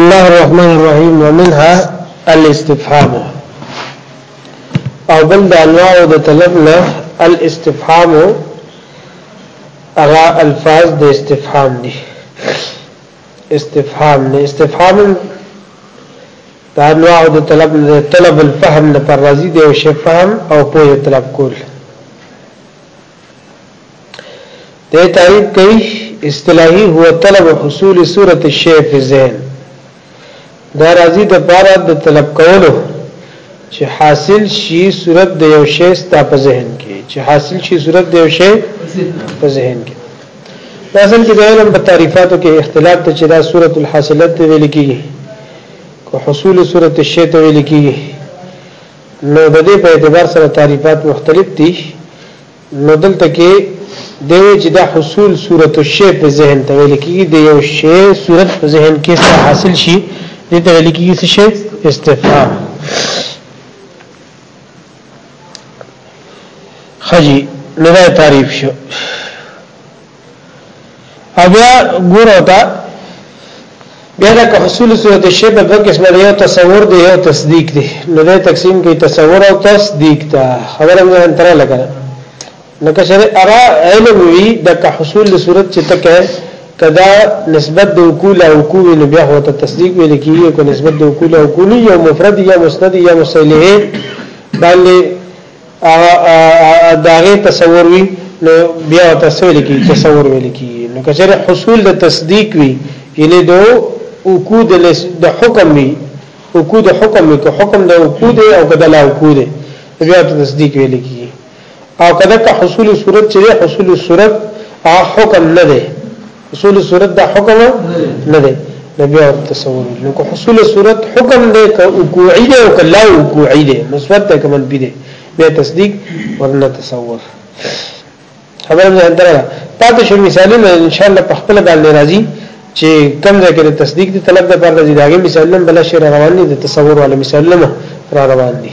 الله الرحمن الرحیم ومنها الاستفهام او بل د انواع او د طلب نه الاستفهام اغا الفاظ د استفهام دي استفهام نه استفهام د انواع او د طلب د طلب الفهم لپاره راځي د شفهم او پوهه طلب کول ته تعریف کوي اصطلاحي هو طلب حصول صورت الشیء فی ذهن دا راځي د پاره د طلب کولو چې حاصل شي صورت د یو شی ستا په ذهن کې چې حاصل شي صورت د یو شی په ذهن کې دا اصل کې د علم په تعریفاتو کې اختلاف ته چې دا صورت الحاصلت ویل کېږي کو حصول صورت الشیء ته ویل کېږي نو د دې په اعتبار سره تعریفات مختلف دي نو دلته کې د وی چې د حصول صورت الشی په ذهن ته ویل کېږي د یو شی صورت په ذهن کې څه حاصل شي دې ته ویل کېږي څه شی استفهام خجی نو دا تعریف شو او بیا ګورو تا بیا د حصول صورت شی په دوه قسمه دی یو تصور دی یو تصدیق دی نو د تقسیم کوي تصور او تصدیق ته خبره مې انتره لګا لکه شر ارا علم وی د حصول صورت چې تکه کدا نسبت د وکول او وکول نو بیا هو ته تصدیق ویل کیږي کو نسبت د وکول او وکول یا مفرد یا مسند یا مسلې باندې دا غي تصور وي نو بیا تاسو لیکي تصور ویل کی نو کچره حصول د تصدیق وي یعنی دو وقود د حکم وي وقود حکم وي که حکم د وقود او کده لا وقود بیا تصدیق ویل کی او کده که حصول صورت چې حصول صورت حکم نه ده حصول صورت دا حکم نه دی نبی او تصور نو کو حصول صورت حکم دی که وقوعی دی او که لا وقوعی دی مثبت دی که منفی دی بیا تصدیق ورنه تصور خبره نه درا پاتې شو مثالونه ان شاء الله په خپل باندې راځي چې کوم ځای کې د تصدیق د طلب د پر راځي داګه مثالونه بل شي روان دي د تصور ولا مثالونه را روان دي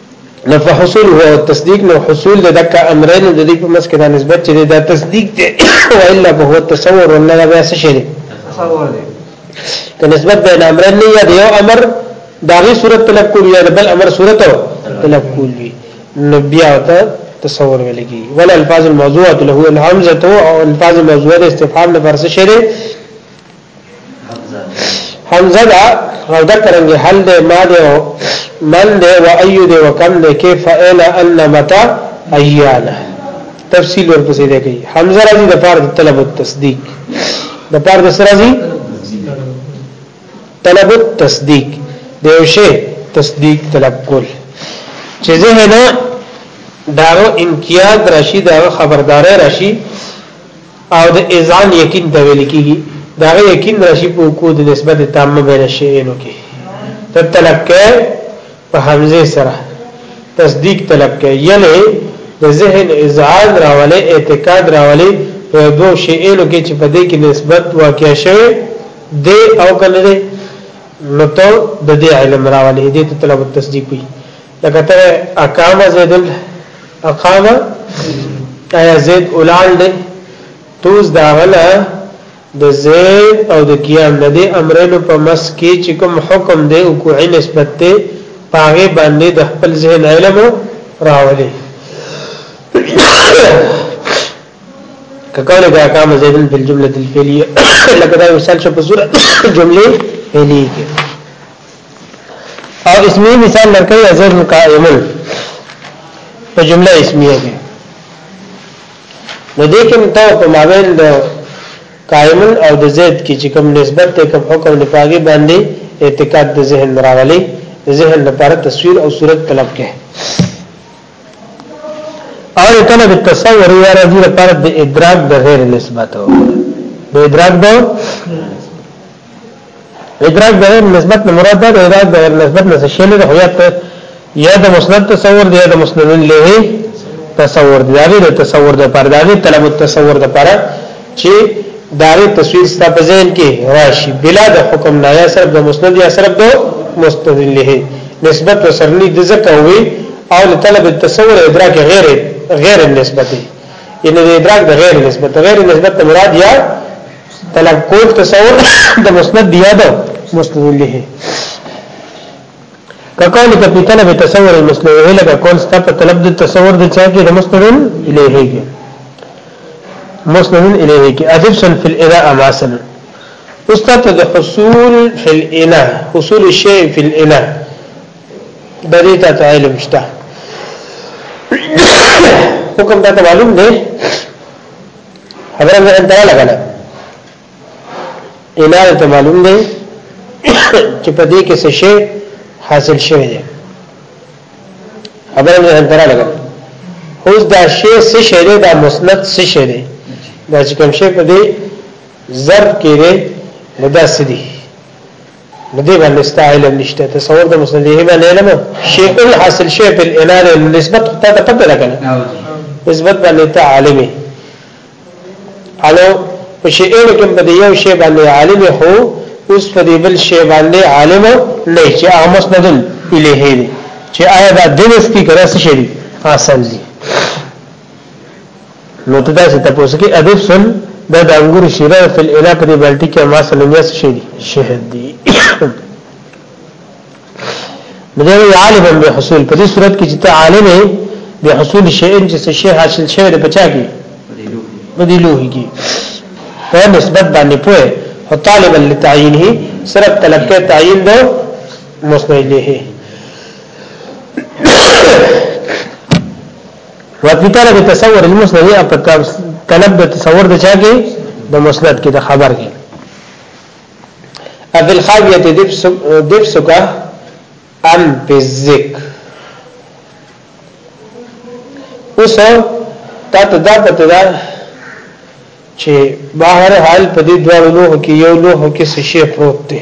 نو فحصول هو تصدیق نو حصول د دک امرین د دې په مس کې د نسبت چې دا تصدیق دی او الا به هو تصور نه دا بیا څه شي تصور دی که نسبت بین امرین نه یا یو امر داغي صورت طلب کول یا بل امر صورت طلب کول وی نو بیا ته تصور ولګي ولا الفاظ الموضوعه له الهمزه او الفاظ الموضوعه د استفهام لپاره څه شي حمزه دا رودا کرنګي حل دې ما دې او من دې و ايو دې وکم دې کې فعل ان متا ايانا تفصیل ورپسې دی کوي حمزه راځي د پاره د طلب التصدیق د پاره د سره راځي طلب التصدیق د یو شی تصدیق طلب کول چې ذهن داغه انقیاد راشي داغه خبرداري راشي او د اذان یقین ته ویل کیږي دا غي یقین راشي په کو د نسبت تامه بین شیئینو کې ته تلقه په حمزه سره تصدیق تلقه یعنی د ذهن اذعان راولې اعتقاد راولې په دو شیئینو کې چې په دې کې نسبت واقع شوه د او کنه نو ته د دې علم راولې دې ته طلب التصدیق وي لکه ته اقام زید اقام ایا زید اولال دی توز دا غلا د زید او د قیام د دې امرینو په مس کې چې کوم حکم دی او کوی نسبت ته پاغه باندې د خپل ذهن علم راولي ککاله دا کام زیدن په جمله الفعلیه لکه دا مثال شو په صورت جمله فعلیه او اسمی مثال لرکه یا زید قائمون په جمله اسمیه کې نو دې کې ته په مابین د قائمون او د زید کې چې کوم نسبت ته کوم حکم نه پاګې باندې اعتقاد د ذهن راولي د ذهن لپاره تصویر او صورت طلب کې او کله د تصور یا راځي لپاره د ادراک د غیر نسبت او د ادراک د ادراک د غیر نسبت نه مراد ده ادراک د غیر نسبت نه شیل ده خو یاد یا د مسند تصور دی یا د مسند له تصور دی دا د تصور د پر دغه طلب التصور د پر چې داري تصویر ستا په ذهن کې راشي بلا د حکم نه یا صرف د مسند یا صرف د مسند له نسبت وسرنی د زکه وي او طلب التصور ادراک غیر غیر نسبت دی ان د ادراک د غیر نسبت غیر نسبت مراد یا طلب کول تصور د مسند دی یاد مسند له کقول ته په طلب تصور المسند له لکه کول ست په طلب د تصور د چا کې د مسند الیه کې مسند الیه کې ادب سن فی الاذا اماسن استاد د حصول فی الاله حصول الشیء فی الاله د دې ته علم شته حکم دا معلوم دی خبره مې انده لګنه اعلان ته معلوم دی چې په دې کې څه شی حاصل شوی دی خبره مې انده لګنه اوس دا شی څه شی دی دا مسند څه شی دی دا چې کوم شی په دې ضرب کې دی نو دا سدي نو دې باندې ستا علم نشته تصور د مسند هیبه نه علم شیء حاصل شیء په الانان نسبت ته ته پته لګنه نسبت باندې ته عالمي الو په شیء کې په یو شی باندې عالم هو اوس په دې بل شی باندې عالم نه چې هغه مسند الیه دی چې آیا دا دنس کی کرا څه شي اصل دی نو ته دا چې تاسو کې ادب سن دا د انګور شیره په اله په دې بالټي کې ما سلمیا څه شي دي شهد دي نو دا عالم به حصول په دې صورت کې چې ته عالم یې به حصول شي ان چې شي حاصل شوی د بچا کې په دې لوهي کې په نسبت باندې پوهه او طالبا لتعینه صرف طلب کې تعین دو مسند له وفي طلب تصور المسند یا په طلب د تصور د چا کې د مسند کې د خبر کې افي الخاويه دفسك ام بذك اوس تا ته دا پته ده چې بهر حال په دې دوه لوه کې یو لوه کې څه شی پروت دی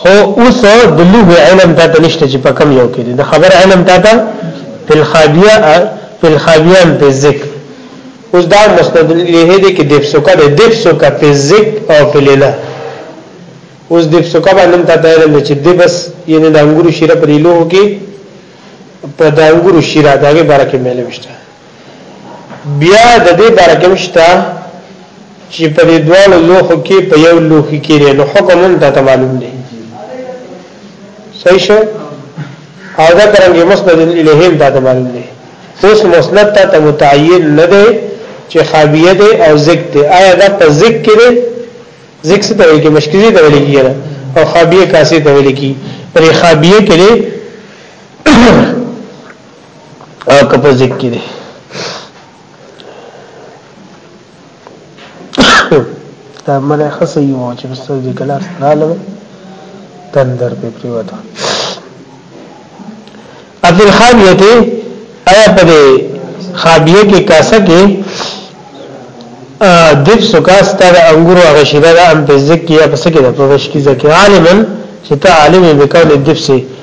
خو اوس د لغو علم تا ته نشته چې په کم یو کې دي د خبر علم تا ته په الخابیه په الخابیان په ذکر اوس دا مسند له دې کې د فسوکا د د فسوکا په ذکر او په لیلا اوس د فسوکا باندې تا ته علم چې د بس یعنی د انګورو شیره په لیلو کې په د انګورو شیره داګه بارکه ملوشته بیا د دې برکم شته چې په دې دوه لوخو کې په یو لوخي کې دی نو حکم هم ته معلوم دی صحیح شو او دا څنګه مسند الیهم ته معلوم دی اوس مسند ته متعین نه دی چې خابیه دی او ذک دی آیا دا په ذک کې دی ذک څه ته ویل کې مشکلی ته ویل کېږي او خابیه کاسي ته ویل کېږي پر خابیه کې او که په ذکر کې دي دا مله خصه یو چې مستر دې کلاس رااله تندر په پریوته عبد الخابیه ته آیا په خابیه کې کاسه کې دف سکاس تا د انګورو هغه شیره ده ام په ذکر یا په سکه ده په وش کې ذکر عالمن چې ته عالم به کول دف سي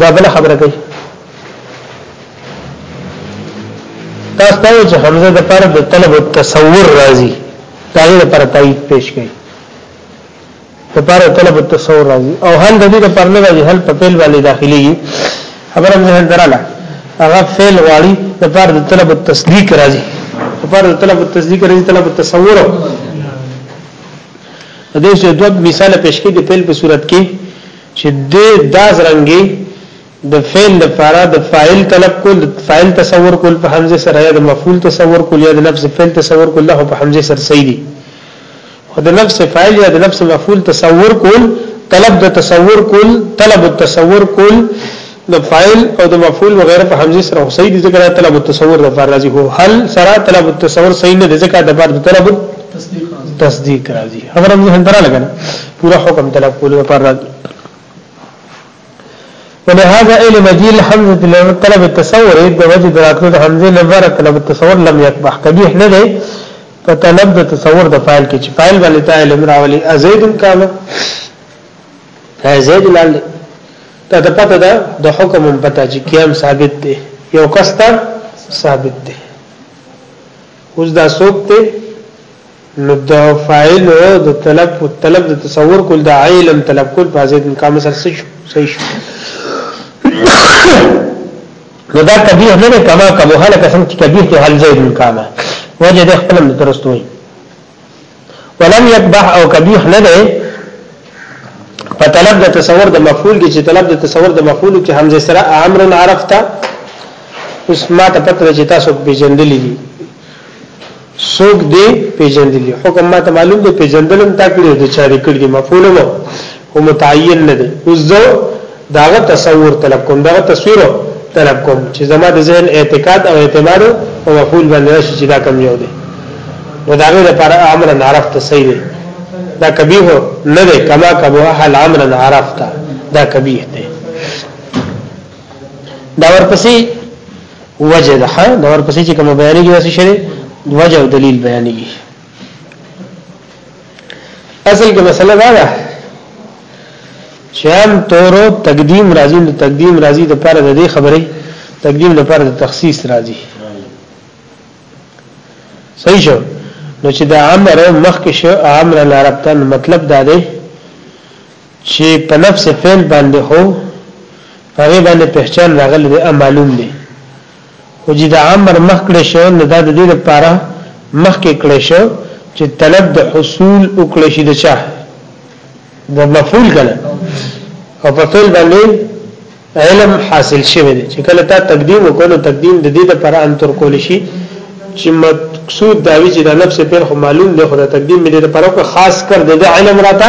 دا بل خبره کوي تاسو ته چې حمزه د پر د طلب التصور راځي دا یې پر تایید پیش کړي د پر طلب التصور راځي او هل د دې د پر نه راځي هل په پیل باندې داخلي خبره مې هل دراله هغه فعل واړي د پر د طلب التصدیق راځي د پر د طلب التصدیق راځي طلب التصور د دې چې دوه مثال پېښ کړي د فعل په صورت کې چې د داس رنګي د فعل لپاره د فاعل طلب کول فاعل تصور کول په حمزه سره یا د مفعول تصور کول یا د نفس فعل تصور کول له په حمزه سره صحیح دي او د نفس فاعل یا د نفس مفعول تصور کول طلب د تصور کول طلب التصور کول د فاعل او د مفعول وغیره په همزې سره خو صحیح دي ځکه دا طلب التصور د فار راځي خو هل سره طلب التصور صحیح نه دي ځکه د فار طلب تصدیق راځي خبره مې هم درا لګنه پورا حکم طلب کول د فار راځي ولهذا علم دي الحمد لله طلب التصور د وجه دراتلو د همزې لپاره طلب التصور لم يقبح قبيح نه دي په طلب د تصور د فاعل کې چې فاعل باندې تعالی امر راولي ازید کامه زید لال دا د پته ده د حکم هم پته چې قیام ثابت دی یو کس ته ثابت دی اوس دا څوک دی نو د فاعل د طلب او طلب د تصور کول د علم طلب کول په ځای د کام سره صحیح شو نو دا کبیه نه کما کبه هله کسم چې کبیه ته حل زید کامه وجه د خپل درستوي ولم يقبح او قبيح نه ده په طلب د تصور د مفعول کې چې طلب د تصور د مفعول کې حمزه سره امر عرفتا اوس ما ته پته چې تاسو پیژندلې دي سوق دی پیژندلې حکم ما ته معلوم دی پیژندلم تا کړی د چاري کړی مفعول مو خو متعین نه دی اوس زه داغه تصور طلب کوم داغه تصویر طلب کوم چې زما د ذهن اعتقاد او اعتماد او مفعول باندې راشي چې دا کم یو دی نو دا غیر پر امر عرفت صحیح دی دا کبیه نه دی کما کبو اهل امر عرفت دا کبیه دی دا ورپسې وجه ده دا ورپسې چې کوم بیانېږي واسي شری وجه او دلیل بیانېږي اصل کې مسله دا ده چې هم تورو تقدیم راځي نو تقدیم راځي د پاره د دې خبرې تقدیم د پاره د تخصیص راځي صحیح شو نو چې دا امر مخکې شو امر لاربتن مطلب دا دی چې په نفس فعل باندې هو هغه باندې پہچان راغلی دی معلوم دی خو چې دا امر مخ کړی شو نو دا د دې لپاره مخ کې کړی شو چې طلب د حصول وکړي شي د چا د مفعول کله او په فعل باندې علم حاصل شوی دی چې کله تا تقدیم وکړو تقدیم د دې لپاره ان تر کول شي چې مقصود دا وی چې د نفس په خو معلوم دی خو د تقدیم مې د لپاره خاص کر د علم راته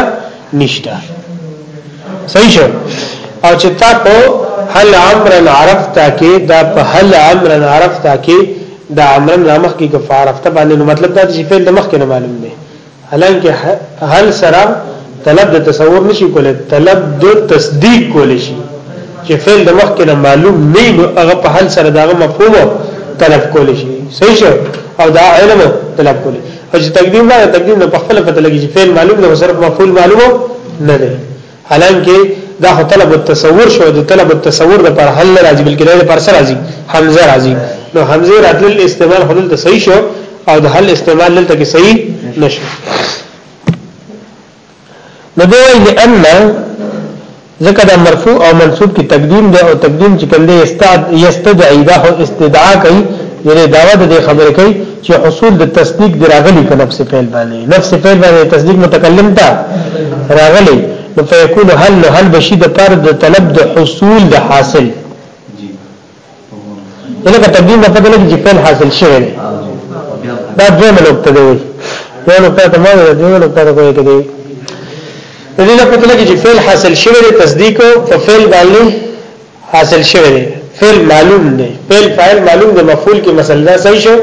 نشته صحیح شو او چې تا په هل امرا عرفتا کې دا په هل امرا عرفتا کې دا امرا نامخ کې کفارفته باندې نو مطلب دا چې فعل د مخ کې نه معلوم دی حالانکه هل سره طلب د تصور نشي کولای طلب د تصدیق کولای شي چې فعل د مخ کې نه معلوم نه نو هغه په هل سره دا مفهوم طلب کولای شي صحیح شو او دا علم طلب کولای او چې تقدیم دا تقدیم نه په خپل پته لګي چې فعل معلوم نه صرف مفعول معلوم نه دی حالانکه دا هو طلب التصور شو د طلب التصور د پر حل راځي بلکې د پر سر راځي حمزه راځي نو حمزه راتل استعمال خلل ته صحیح شو او د حل استعمال دلته کې صحیح نشو نو دی وایي لئن ځکه دا مرفوع او منصوب کې تقدیم دی او تقدیم چې کوم دی استاد یستدعی دا هو استدعا کوي یعنی داوا د خبرې کوي چې حصول د تصدیق دی راغلی په نفس فعل باندې نفس فعل باندې تصدیق متکلم تا راغلی نو فیکون هل هل بشی د پر د طلب د حصول د حاصل دلته تقدیم نه پدې لګي چې فعل حاصل شوی دی دا دوه ملوک ته دی یو نقطه ته ما ویل دوه نقطه ته کوي کېږي دې نه پدې لګي چې فعل حاصل شوی دی تصدیق او فعل باندې حاصل شوی دی فعل معلوم دی فعل فاعل معلوم دی مفعول کې مسله صحیح شو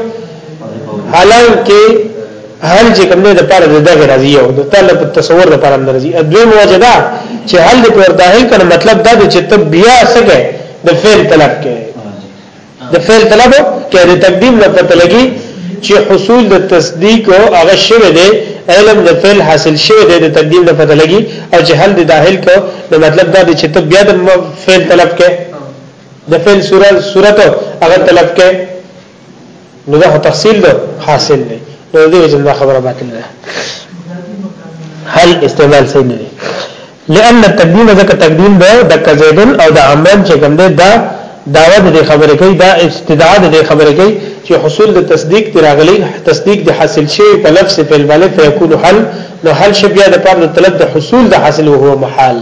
حالانکه هل چې کوم نه د پاره د دغه راځي او د طالب تصور د پاره راځي ادوی موجدا چې هل د پر داخل کنه مطلب دا چې تب بیا سګه د فعل طلب کې د فعل طلب کې د تقدیم نه پته لګي چې حصول د تصدیق او هغه شوه دی علم د فعل حاصل شوه دی د تقدیم نه پته لګي او چې حل د داخل کو د مطلب دا دی چې ته بیا د فعل طلب کې د فعل صورت صورت هغه طلب کې نو دا تفصیل ده حاصل دی نو دې وجه دا خبره باطل ده هل استعمال صحیح نه دی لئن التقدیم ذکر تقدیم ده د کزیدن او د عمران چې کوم ده دا داوا د خبرې کوي دا استدعا د خبرې کوي چې حصول د تصدیق تراغلی تصدیق د حاصل شي په لفظ فعل باندې فیکون حل نو حل شي بیا د پاره د طلب د حصول د حاصل هو محال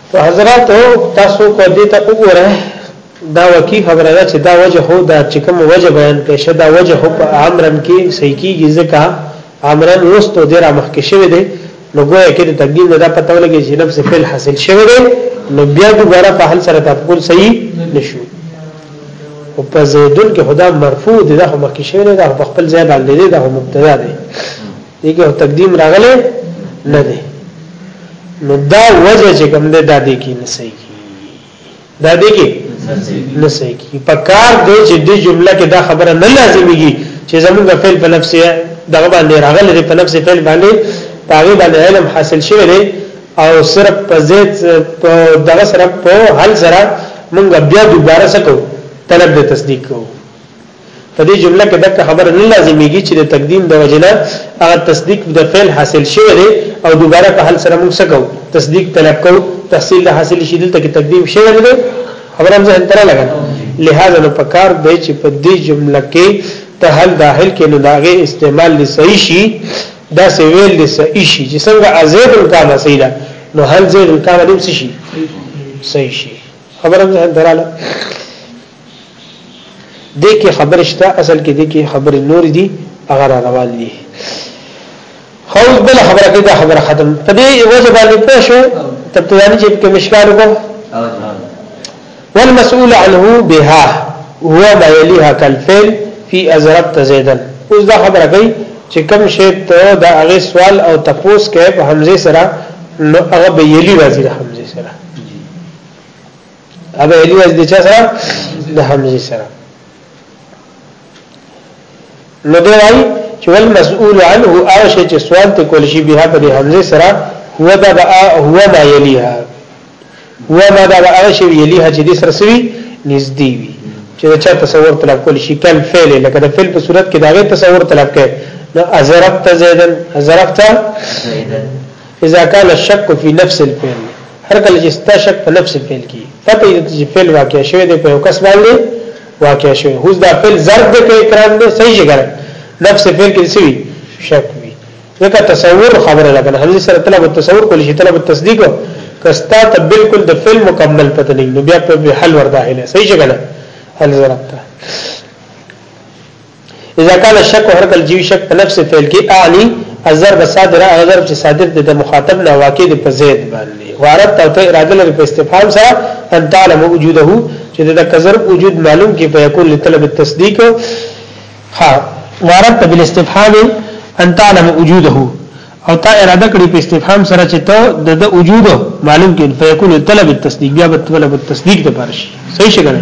په حضرات تاسو کو دې ته وګوره دا وکی خبره ده چې دا وجه هو دا چې کوم وجه بیان کړي شه دا وجه هو په امرن کې صحیح کیږي ځکه امرن وستو ډیر مخکې شوی دی نو ګویا کې د تقدیم نه دا پته ولګي چې نفس فعل حاصل شوی دی نو بیا دوباره په حل سره تفکر صحیح نشو او په زیدون کې خدا مرفوع دی دا مخکې شوی دی دا په خپل ځای باندې دی دا مبتدا دی دیګه تقدیم راغله نه دی نو دا وجه چې کوم ده دا دې کې نه صحیح کیږي دا دې کې نه صحیح کیږي په کار دې چې دې جمله کې دا خبره نه لازميږي چې زموږ فعل په نفس دغه باندې راغله په نفس فعل باندې پاغي باندې علم حاصل شوی دی او صرف په زید په دغه سره په حل سره موږ بیا دوباره سکو طلب د تصدیق کوو په دې جمله کې دغه خبره نه لازميږي چې د تقدیم د وجنه هغه تصدیق د فعل حاصل شوی دی او دوباره په حل سره موږ سکو تصدیق طلب کو تحصیل د حاصل شي دلته کې تقدیم شوی دی خبره هم ځه تر لګا لہذا نو پکار دی چې په دې جمله کې ته حل داخل کې نو داغه استعمال لصحیح شي دا سی ویل لصحیح شي چې څنګه ازید الکان صحیح ده نو حل زید الکان دې شي صحیح شي خبره هم ځه تر لګا دې کې خبر شته اصل کې دې کې خبر نور دي هغه را روان دي خو بل خبره کې دا خبره ختم په دې وجه باندې پوه شو تر ته ځان چې کوم اشکال وکړ والمسؤول عنه بها هو ما يليها كالفعل في ازربت زيدا اوس دا خبره کوي چې کوم شی ته دا هغه سوال او تپوس کوي په حمزه سره نو هغه به يلي راځي د حمزه سره ابه الی از د چا سره د حمزه سره نو دی وای چې ول مسؤول عنه هغه شی چې سوال ته کول شي به په حمزه سره هو دا هو ما یلیها هو ما دا هغه شی یلیها چې د سره سوي نږدې وي چې چا تصور طلب کول شي کل فعل لکه د فعل په صورت کې دا غي تصور طلب کوي نو ازرفت زیدن ازرفت زیدن اذا كان الشك في نفس الفعل هر کله چې ستا شک په نفس فعل کې پته یې چې فعل واقع شوی دی په یو کس باندې واقع شوی هوس دا فعل ضرب دی په اکرام دی صحیح شګر نفس فعل کې څه وی شک وی ځکه تصور خبره لګنه همزه سره طلب التصور کول شي طلب التصدیق کستا ته بالکل د فعل مکمل پته نه بیا په حل ور داخله صحیح شګر حل ضرب ته اذا كان الشك هر کله جیو شک په نفس فعل کې اعنی الضرب صادر هغه ضرب چې صادر د مخاطب نه واقع دی په زید باندې وارد ته ته اراده لري په استفهام سره ان تعلم وجوده چې د کذر وجود معلوم کې په یقول لطلب التصدیق ها وارد ته بالاستفهام ان تعلم وجوده او تا اراده کړی په استفهام سره چې ته د وجود معلوم کې په یقول طلب التصدیق بیا په طلب التصدیق د پارش صحیح شګره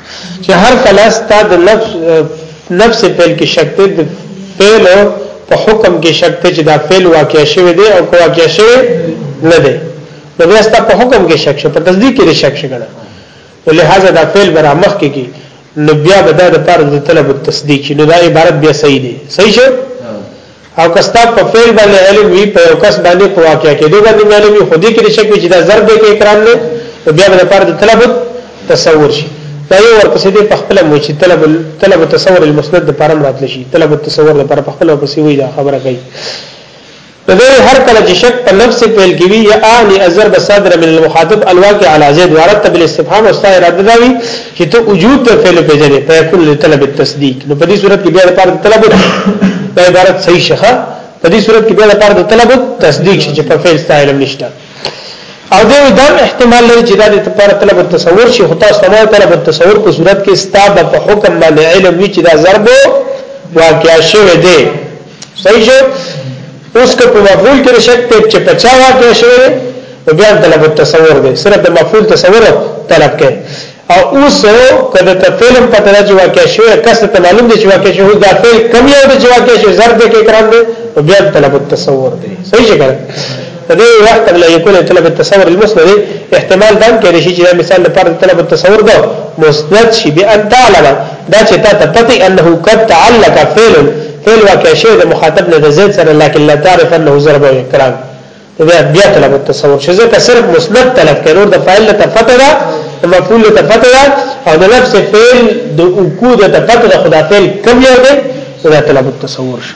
چې هر کله ستا د نفس نفس فعل کې شک ته د فعل په حکم کې شک ته چې دا فعل واقع شوی دی او کو واقع شوی نه دی نو بیا ستا په حکم کې شک شو په تصدیق کې شک شو کنه ولهدا دا فعل برا مخ کې کی نو بیا به دا د پاره د طلب التصدیق نو دا عبارت بیا صحیح دی صحیح شو او که ستا په فعل باندې علم وي په یو کس باندې په واقع کېدو باندې علم وي خو دې کې شک وي چې دا ضرب دی کې اکرام دی نو بیا به لپاره د طلب تصور شي دا یو ورپسې دی په خپل مو چې طلب طلب تصور المسند د پرم راتل شي طلب تصور د پر خپل ورپسې وي دا خبره کوي نو دې هر کله چې شک په نفس پیل کې وي یا ان ازر بصدر من المخاطب الواقع على زید ورتب الاستفهام او استای رد دا وي چې ته وجود د فعل پیژنې فیکون لطلب التصدیق نو په دې صورت کې بیا د پاره طلب دا عبارت صحیح شخه په دې صورت کې بیا د پاره د طلب تصدیق شي چې په فعل ستا علم نشته او دا دا احتمال لري چې دا د لپاره طلب التصور شي خو تاسو ته طلب التصور په صورت کې ستا په حکم باندې علم وی چې دا ضرب واقع شوه دی صحیح شو اوس که په مفعول کې شک ته چې په چا واقع شوی دی نو بیا طلب التصور دی صرف د مفعول تصور طلب کړي او اوس کله ته فلم په تر چې واقع شوی کس ته معلوم دی چې واقع شوی دا فعل کم یو دی چې واقع شوی زرد کې کرام دی او بیا طلب التصور دی صحیح څنګه په دې وخت لا یکونه طلب التصور المسند احتمال دام کې شي چې مثال لپاره طلب التصور دا مسند شي به ان تعالی دا چې تا ته پته انه قد تعلق فعل فعل واقع شوی د مخاطب نه د زید سره لکن لا تعرف انه ضرب او اکرام بیا بیا طلب التصور چې ځکه صرف مسند طلب کړي نور د فاعل ته فتح ده مفعول ته فتح ده او د نفس فعل د وقود ته فتح ده خدا فعل کم یو ده دا طلب التصور شو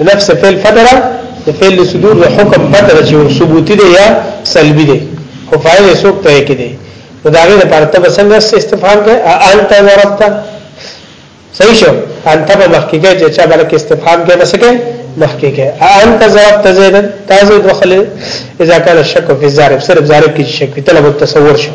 نفس فعل فتره د فعل صدور د حکم فتره چې ثبوتی دی یا سلبی دی خو فاعل یې څوک ته کې دی نو دا غي د پرته بسنګ استفهام کوي انت ضربت صحیح شو انت په مخکې کې چې چا بلکې استفهام کې بس کې مخکې کې انت ضربت زید تازه دخل اذا كان الشك في الزارب صرف زارب کې شک طلب التصور شو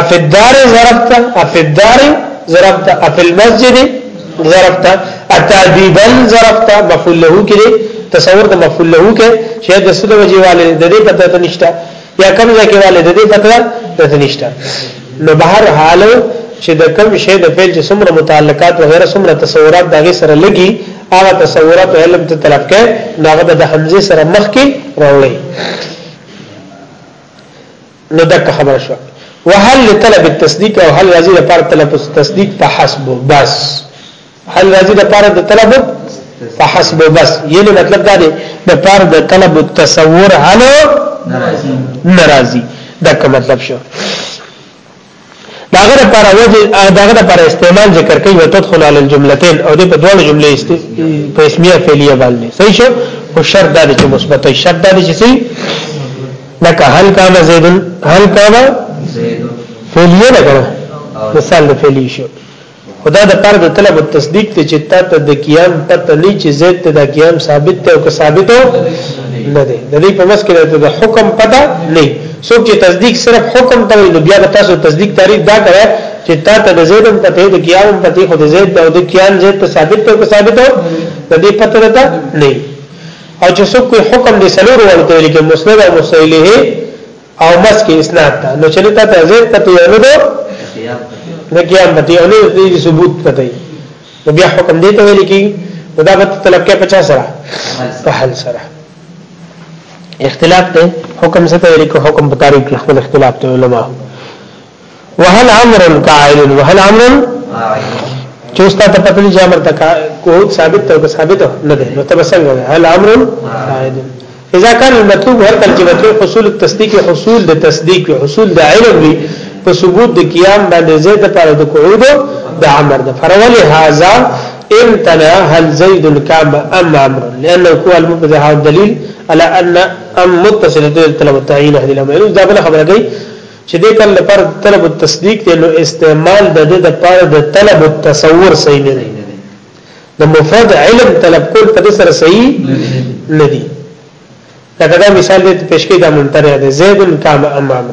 افی الدار ظرف تا افی الدار ظرف تا افی المسجد ظرف تا اتابیبا ظرف تا مفعول له کې دی تصور د مفعول له کې چې د سود وجه والي د دې پته ته نشته یا کوم ځای کې والي د دې پته ته نشته نو بهر حال چې د کوم شی د فعل چې څومره متعلقات وغیرہ څومره تصورات دغه سره لګي هغه تصورات علم ته طلب کې داغه د حمزه سره مخ کې راوړي نو دک خبر شو وهل لطلب التصديق او هل راضي لپاره طلب التصديق فحسب بس هل راضي لپاره د طلب فحسب بس یعنی مطلب دا دی د پاره د طلب التصور هل ناراضي دک مطلب شو داغه لپاره وجه داغه لپاره استعمال ذکر کوي وتدخل على الجملتين او د په دوه جملې است په اسمیه فعلیه باندې صحیح شو او شرط دا چې مثبت وي شرط دا چې سي لکه هل کان زید هل کان زید فعلیه لګره مثال د فعلی شو خدا د پر د طلب التصدیق ته چې تا ته د قیام پته نه چې زید ته د قیام ثابت ته او که ثابت نه دی د دې په مس کې د حکم پته نه څوک چې تصدیق صرف حکم ته وي نو بیا به تاسو تصدیق تعریف دا کړئ چې تا ته د زید پته د قیام پته خو د زید او د قیام زید ته ثابت ته او که ثابت نه د دې پته ده نه او چې څوک کوئی حکم دې سلور ورته لیکي مسند او مسئله او مس کې اسناد ته نو چې ته ته زید پته یو نو نه قیام پته یو نو دې ثبوت پته یې نو بیا حکم دی ته ویل کی نو دا به طلب کې 50 سره په حل سره اختلاف ته حکم څه ته ویل کو حکم په تاریخ خپل اختلاف ته علما وهل امر قائل وهل امر چې استاد ته پتلی چې امر تک کو ثابت ته ثابت نه دی نو تب څنګه هل امر قائل اذا كان المطلوب هر کله چې مطلوب حصول التصديق حصول د تصدیق حصول د علم وي په ثبوت د قیام باندې زید پر د قعود د امر د فرول هاذا امتنا هل زيد الكام ام امر لانه هو المبدع الدليل على ان ام متصل الطلب التعيين هذه الامر دا بل خبره کوي چې دې کار لپاره د طلب التصدیق دی نو استعمال د دې لپاره د طلب التصور صحیح نه دی د مفرد علم طلب کول په دې سره صحیح نه دی لکه دا مثال دې پیش کړی دا منتر دی زید کام امام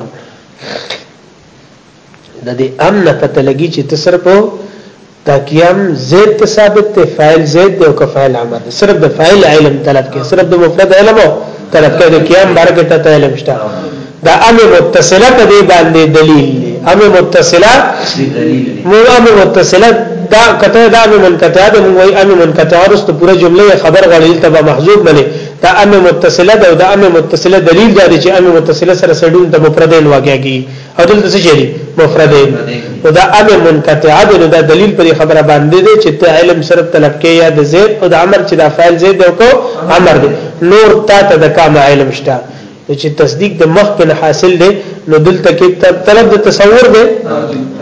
د دې امن پته لګی چې تسر په دا قیام زید ته ثابت ته فاعل زید دی او که فاعل عمر دی صرف د فاعل علم طلب کې صرف د مفرد علم طلب کې د قیام بارکه ته علم شته دا امر متصله په دې باندې دلیل دی امر متصله مو امر متصله دا کته دا امر منقطع ده مو وای امر منقطع ورسته پوره جمله خبر غړي ته به محذوب بنه دا امر متصله ده او دا امر متصله دلیل دی چې امر متصله سره سړون د مفردین واقع کیږي او دلته څه شي مفرد دی نو دا امر منقطع دی نو دا دلیل پر خبره باندې دی چې ته علم صرف طلب کې یا د زید او د امر چې دا فاعل زید او کو امر دی نور تا ته د کام علم شته چې تصدیق د مخ کې حاصل دی نو دلته کې طلب د تصور دی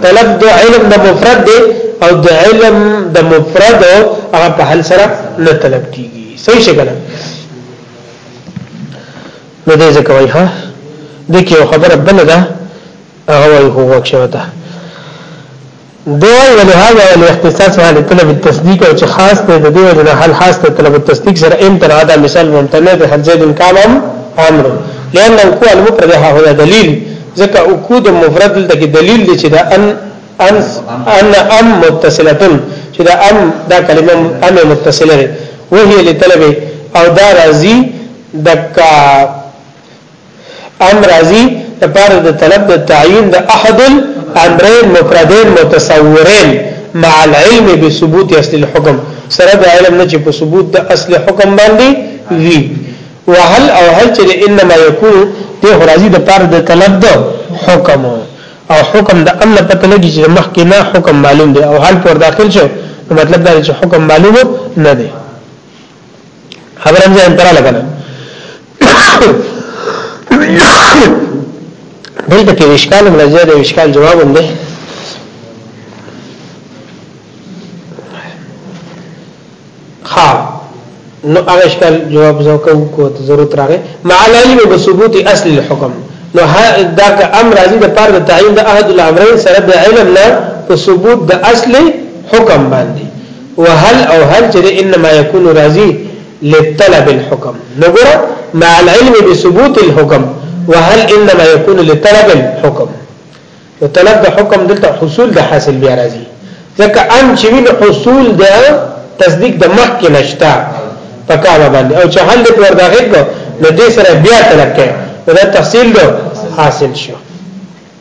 طلب د علم د مفرد دی او د علم د مفرد هغه په حل سره نه طلب کیږي صحیح څنګه نو دې ځکه وای ها د کې یو خبره بل ده هغه وای هو وکښه ده دوی ولهذا الاختصاص حال طلب التصديق او چې خاص ته د دې وجه حل خاص ته طلب التصديق سره ان تر هدا مثال ممتنع ده حد زید کام امر لأن وقوع المفرد هو دلیل ځکه وقوع د مفرد د دلیل دی چې دا ان ان ان ام متصله چې دا ام دا کلمه ام متصله ده وهي لطلب او دا راضي دکا ام راضی لپاره د طلب د تعین د احد الامرین مفردین متصورین مع العلم بثبوت اصل الحكم سره د علم نه چې په ثبوت د اصل حکم باندې وی وهل او هل چې انما یکون د راضی د پاره د طلب د حکم او حکم د امن پته لګی چې مخکې نه حکم معلوم دی او حل پر داخل شو مطلب دا چې حکم معلوم نه دی خبرم ځان ترا لګنه دلته کې وشکال مرزه د وشکال جواب هم ده ها نو هغه اشکال جواب زو کوم کو ضرورت راغی مع العلم بثبوت اصل الحكم نو دا امر راځي د پر د تعین د احد الامرین سره د علم نه په ثبوت د اصل حکم باندې وهل او هل چې انما يكون راضي لطلب الحكم نګور مع العلم بثبوت الحكم وهل انما يكون لطلب الحكم وطلب د حکم دلته حصول د حاصل بیا راځي ځکه ان چې وین حصول د تصدیق د مخ کې نشتا پکا باندې او چې حل دې ور داخل کو نو دې سره بیا طلب کې دا تفصیل دو حاصل شو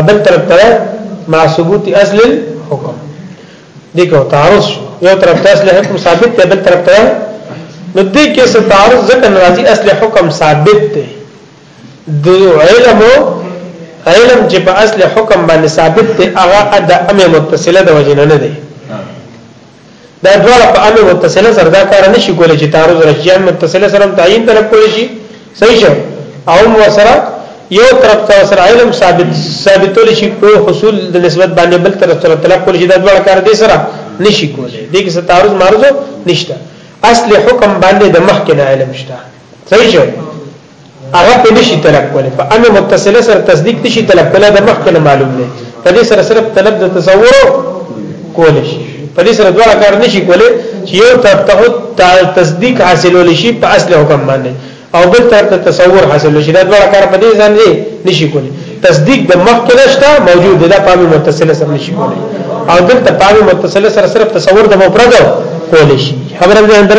ابل طرف ته مع ثبوت اصل الحكم دیکھو تعارض یو طرف ته اصل حکم ثابت دی بل طرف ته نو دې کې څه تعارض ځکه ناراضي اصل حکم ثابت دی د علم علم چې په اصل حکم باندې ثابت دی هغه د امه متصله د وجنه نه دی دا دواړه په امر متصله سره دا کار نشي کولای چې تعارض راشي چې امر متصله سره تعین طرف کولای شي صحیح شو او ور سره یو طرف ته سره علم ثابت ثابتول شي په حصول د نسبت باندې بل طرف سره طلب کول شي دا دواړه کار دي سره نشي کولای دي کې تعارض معرض نشته اصل حکم باندې د مخکنه علم شته صحیح شو هغه په نشي طلب کوله په ان متصله سره تصدیق نشي طلب کوله د مخ کنه معلوم نه په دې سره صرف طلب د تصور کول شي په دې سره دواړه کار نشي کوله چې یو ته تصدیق حاصلول شي په اصل حکم باندې او بل ته تصور حاصل شي دا دواړه کار په دې ځان نه نشي کوله تصدیق د مخ کنه شته موجود ده په ان متصله سره نشي کوله او دلته په ان متصله سره صرف تصور د مفرد کول شي خبره ده اندر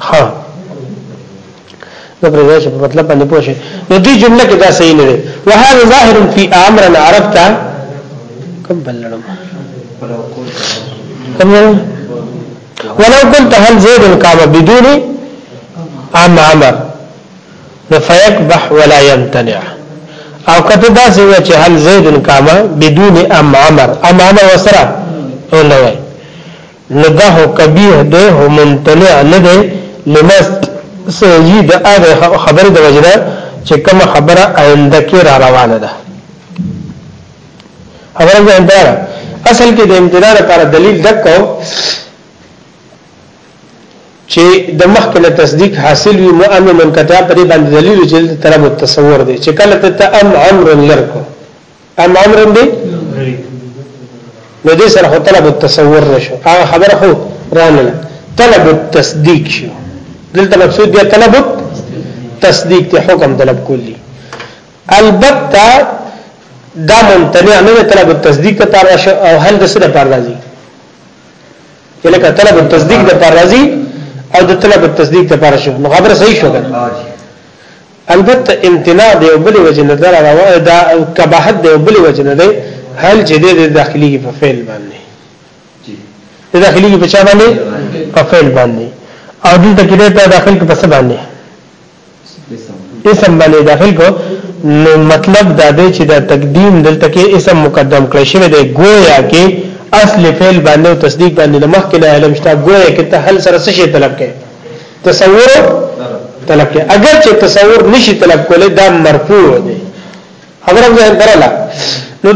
ها دا پرې چې په مطلب باندې پوه شي نو دې جمله کې دا صحیح نه ده وهذا ظاهر فی امر عرفت کوم بلړم ولو قلت هل زيد قام بدون عم عمر فيقبح ولا يمتنع او کته دا سی چې هل زید کاما بدون ام عمر ام عمر وسره ولوي نو دا هو قبیح دی هو ممتنع نه دی لما سیجی د هغه خبر د وجنه چې کوم خبره آینده کې را روانه ده خبره ځان دا اصل کې د امتناع لپاره دلیل دکو چې د مخکنه تصدیق حاصل وي نو امن منقطع پرې باندې دلیل چې طلب التصور دی چې کله ته ام امر لرکو ام امر به نو دې سره خو طلب التصور نشو هغه خبره خو رانه طلب التصدیق شو دلته مقصود دی طلب التصدیق ته حکم طلب کولی البته دا ممتنع نه طلب التصدیق ته پر راشه او هل د سره پر راځي لکه طلب التصدیق د پر راځي او د طلب التصدیق ته پر راشه نو خبره صحیح شو البته امتناع د یو بل وجه نه در راو دا کباحت د یو بل وجه نه دی هل چې د داخلي په فعل باندې د داخلي په چا باندې په فعل باندې او دلته کې دا داخل کې پس باندې اسم باندې داخل کو نو مطلب دا دی چې دا تقدیم دلته کې اسم مقدم کړی شوی دی گویا کې اصل فعل باندې او تصدیق باندې مخکې نه علم شته گویا کې ته هل سره څه شی طلب کوي تصور طلب کې اگر چې تصور نشي طلب کولای دا مرفوع دی خبره مې درله نو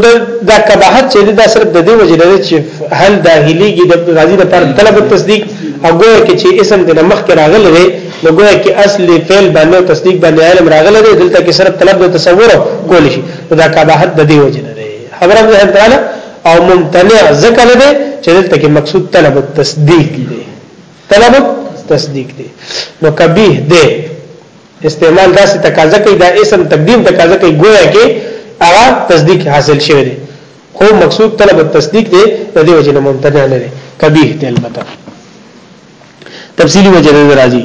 دا کباحت چې دا صرف د دې وجه لري چې هل داخلي کې د غازی د پر طلب تصدیق او ګویا کې چې اسم د مخ کې راغلی دی نو ګویا کې اصل فعل باندې تصدیق باندې علم راغلی دی دلته کې صرف طلب د تصور کول شي دا کباحت د دې وجه لري خبره مې درله او ممتنع ذکر دی چې دلته کې مقصود طلب التصدیق دی طلب تصدیق دی نو کبیح دی استعمال داسې تقاضا کوي دا اسم تقدیم تقاضا کوي ګویا کې هغه تصدیق حاصل شوی دی خو مقصود طلب التصدیق دی د دې وجه نه ممتنع نه دی کبیح دی البته تفصیلی وجه راځي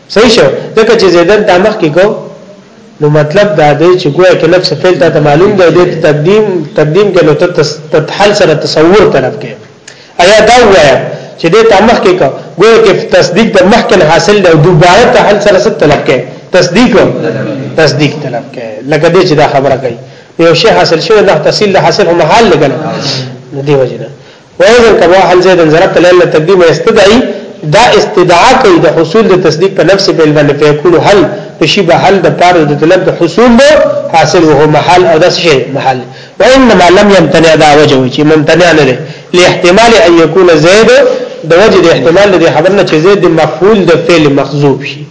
صحیح شو ځکه چې زیدن دا مخ کې کو نو مطلب دا دی چې ګویا کې نفس فعل ته معلوم دی د تقدیم تقدیم کې نو ته حل سره تصور طرف کې ایا دا وایا چې د تمخ کې کو ګویا کې تصدیق د مخ کې حاصل دی دوباره ته حل سره ست طلب کې تصدیق تصدیق طلب کې لکه دې چې دا خبره کوي یو شی حاصل شوی نه تحصیل د حاصل هم حال لګنه دی وجنه وايضا کما هل زيد ضربت العلم تقديم استدعي دا استدعا کوي د حصول د تصدیق په نفس په باندې فیکون هل شی به هل د پاره د طلب د حصول له حاصل وو محل او داس شی محل وانما لم يمتنع دا وجه چې ممتنع نه دی لاحتمال ان يكون زيد د وجه د احتمال د خبرنه چې زيد مفعول د فعل مخزوب شي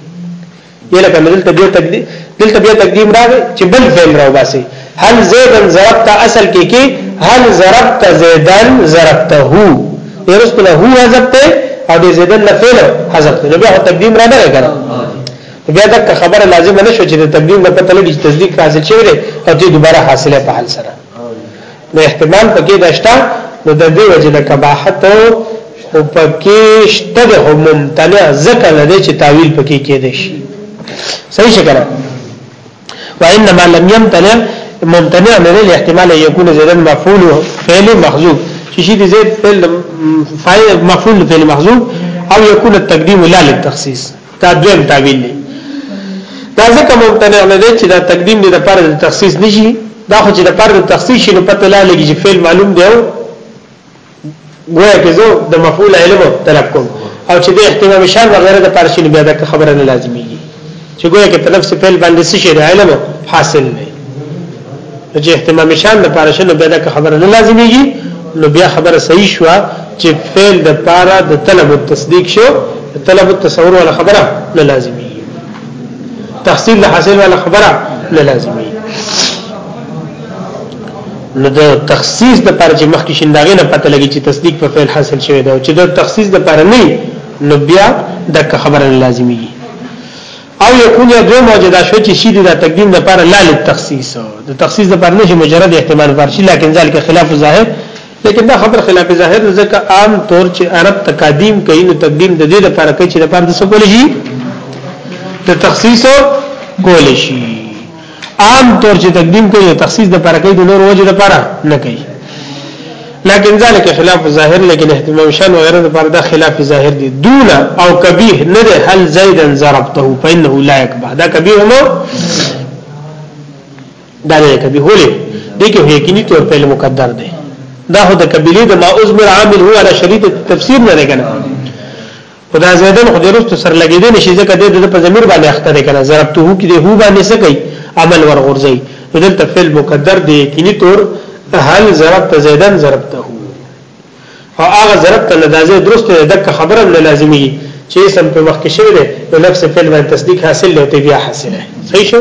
یله په دلته بیا تقدیم دلته بیا تقدیم راغی چې بل فعل راو باسي هل زیدا ضربت اصل کې کې هل ضربت زیدا ضربته هو یرست له هو حذف ته او د زیدا له فعل حذف ته بیا تقدیم را نه کړه بیا دا خبره لازم نه شو چې د تقدیم په تل دي تصدیق حاصل شي او دې دوباره حاصله په حال سره نو احتمال پکې دشته نو د دې وجه د کباحت او پکې شته د ممتنع ذکر نه دي چې تعویل پکې کې دي شي صحیح شکر وانما لم يمتنع ممتنع نه لري احتمال يكون زيد مفعول فعل محذوف چې شي دي زيد فعل مفعول فعل محذوف او يكون التقديم لا للتخصيص دا دویم تعبیر دی دا ځکه ممتنع نه دی چې دا تقدیم دی د پر د تخصیص نشي دا خو چې د پر د تخصیص شي نو پته لا لګي چې فعل معلوم دی او ګویا کې زه د مفعول علم طلب کوم او چې د احتمام شان وغیرہ د پر شي بیا دا خبره نه لازمي چې ګویا کې طرف سے فعل باندې څه شي علم حاصل نه نو چې اهتمام شان د پاره شنو بیا د خبره نه لازميږي نو بیا خبره صحیح شو چې فعل د پاره د طلب التصدیق شو طلب التصور ولا خبره نه لازميږي تحصیل د حاصل ولا خبره نه لازميږي نو د تخصیص د پاره چې مخکې شنداغې نه پته لګي چې تصدیق په فعل حاصل شوی دا چې د تخصیص د پاره نه نو بیا د خبره لازميږي او يكون يا دوه موجه دا شوه چې شي دا تقدیم د پاره لا للتخصیص د تخصیص د پاره نشي مجرد احتمال پر شي لکن ذلك خلاف ظاهر لیکن دا خبر خلاف ظاهر ځکه عام طور چې عرب تقدیم کوي نو تقدیم د دې لپاره کوي چې د پاره د څه کول شي د تخصیص کول شي عام طور چې تقدیم کوي او تخصیص د پر کوي د نور وجه لپاره نه کوي لكن ذلك خلاف ظاهر لكن اهتمام شان وغيره د پر دا خلاف ظاهر دي دون او کبیه نه ده هل زیدا ضربته فانه لا يكبه دا کبیه مو دا نه کبیه ولې دغه یقیني طور په مقدر ده دا هو د کبیله د ما عزمر عامل هو على شریط تفسیر نه لګنه خو دا زیدن خو د رستو سره لګېدی نه شي ځکه د په ضمیر باندې اخته دی کنه ضربته کې د هو باندې څه کوي عمل ورغورځي نو دلته فعل مقدر دی یقیني طور هل ضربت زیدن ضربته او هغه ضربت له دازې درست دی دک خبره نه لازمي چې سم په مخ کې شوی دی نو لفظ فعل باندې تصدیق حاصل دی او بیا حاصل دی صحیح شو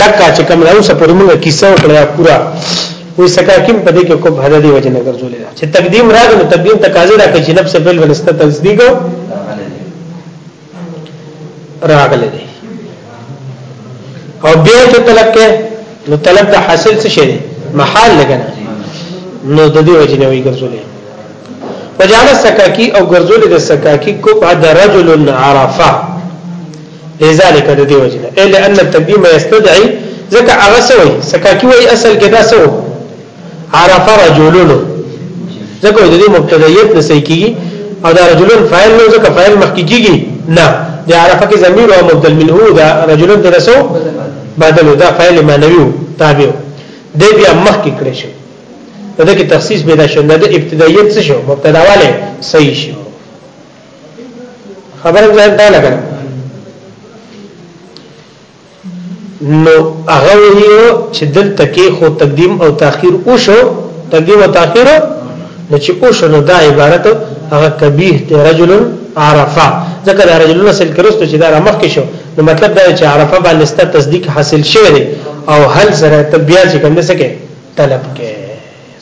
دکا چې کوم راو سپورې موږ کیسه وکړه پورا وې سکاکیم په دې کې کوم حد دی وجه نه ګرځولې چې تقدیم راغی نو تقدیم تقاضا راکړي چې نفس بل ولسته تصدیق راغله دي او بیا ته طلب کې نو طلب ته حاصل څه شي محال لګنه نو د دې وجه نه وي ګرځولې وجعل سکاکی او ګرځول د سکاکی کو بعد رجل عرفه لذلك د دې وجنه الا ان التقديم يستدعي ځکه هغه سوی سکاکی وای اصل کې دا سو عرفه رجلون ځکه د دې مبتدایت نسې کیږي او دا رجلون فاعل نو ځکه فاعل مخکې کیږي نه د عرفه کې ضمیر او مبدل منه دا رجلون درسو بدل دا فاعل معنوي تابع دی بیا مخکې کړی شي دا کې تخصیص پیدا شو دا د ابتدایت څه شو مبتدا والے صحیح شو خبره ځان ته لګا نو هغه ویو چې دلته کې خو تقدیم او تاخير وشو تقدیم او تاخير نو چې وشو نو دا عبارت هغه کبیه ته رجل عرفه ځکه دا رجل نسل کرستو چې دا مخ کې شو نو مطلب دا چې عرفه باندې ست تصدیق حاصل شوی او هل سره تبیا چې کوم څه کې طلب کې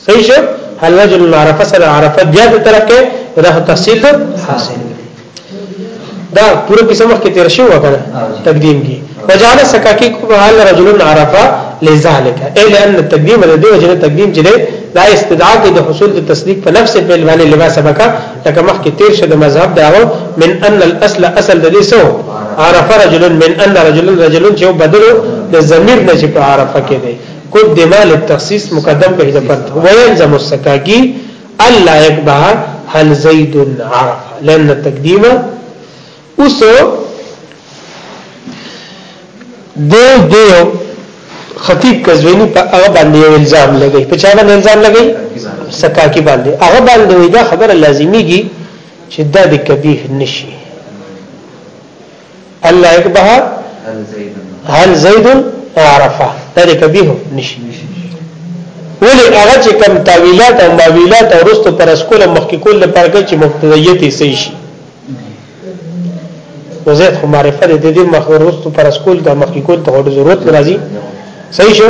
صحیح شو هل وجه من عرفه سره عرفه بیا ته طلب کې دا تفصیل ده حاصل دا پوره قسم کې تیر شو وکړه تقدیم کې وجعل سکاکی کو حال رجل عرفه لذلك اي لان التقديم الذي وجه التقديم چې دا استدعاء د حصول د تصدیق په نفس په باندې لباس سبقه لکه مخکې تیر شد مذهب دا من ان الاصل اصل د دې سو عرف رجل من ان رجل رجل چې بدل د ضمیر نه چې په عرفه کې دی قد ما للتخصيص مقدم به د فرد ويلزم السكاكي الا يقبح هل زيد عرف لان التقديم اوس د دیو خطیب کزوینی په هغه باندې الزام لګی په چا باندې الزام لګی سکاکی باندې هغه باندې دا خبره لازمیږي چې دا د کبیح نشي الله اکبر هل زید عرفه دا دې کبیه نشي ولی هغه چې کم تعویلات او ماویلات او رستو پر اسکول مخکې کول لپاره کې چې مقتدیت یې صحیح شي وزید خو معرفت دې دې مخ رستو پر اسکول د مخکې کول ته ډېر ضرورت راځي صحیح شو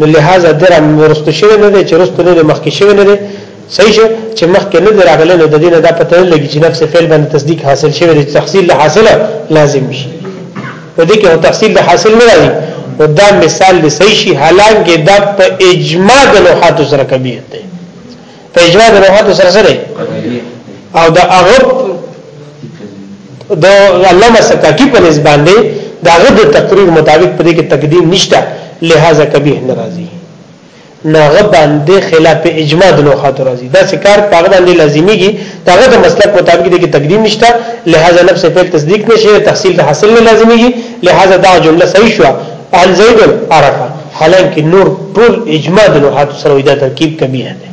نو لہذا درم ورستو شوی نه دی چې رستو نه مخکې شوی نه دی صحیح شو چې مخکې نه دی راغلی نو د دې نه دا پته نه لګي چې نفس فعل باندې تصدیق حاصل شوی دی تحصیل له حاصل لازم شي په دې کې هو تحصیل له حاصل نه راځي او دا مثال دی صحیح شي حالانکه دا په اجماع د لوحات سره کبیر دی په اجماع د لوحات سره سره او دا هغه د علامه سکاکی په نسبت دی دا غد تقریر مطابق په دې کې تقدیم نشته لہذا کبیر ناراضي نه هغه باندې خلاف اجماع د نوحاتو راځي دا سکار په هغه باندې لازمیږي دا هغه د مسلک مطابق دي کې تقدیم نشته لہذا نفس په تصدیق نشي تحصیل د حاصل نه لازمیږي لہذا دا جمله صحیح شو ان زید عرفه حالانکه نور ټول اجماع د نوحاتو سره دا ترکیب کمی نه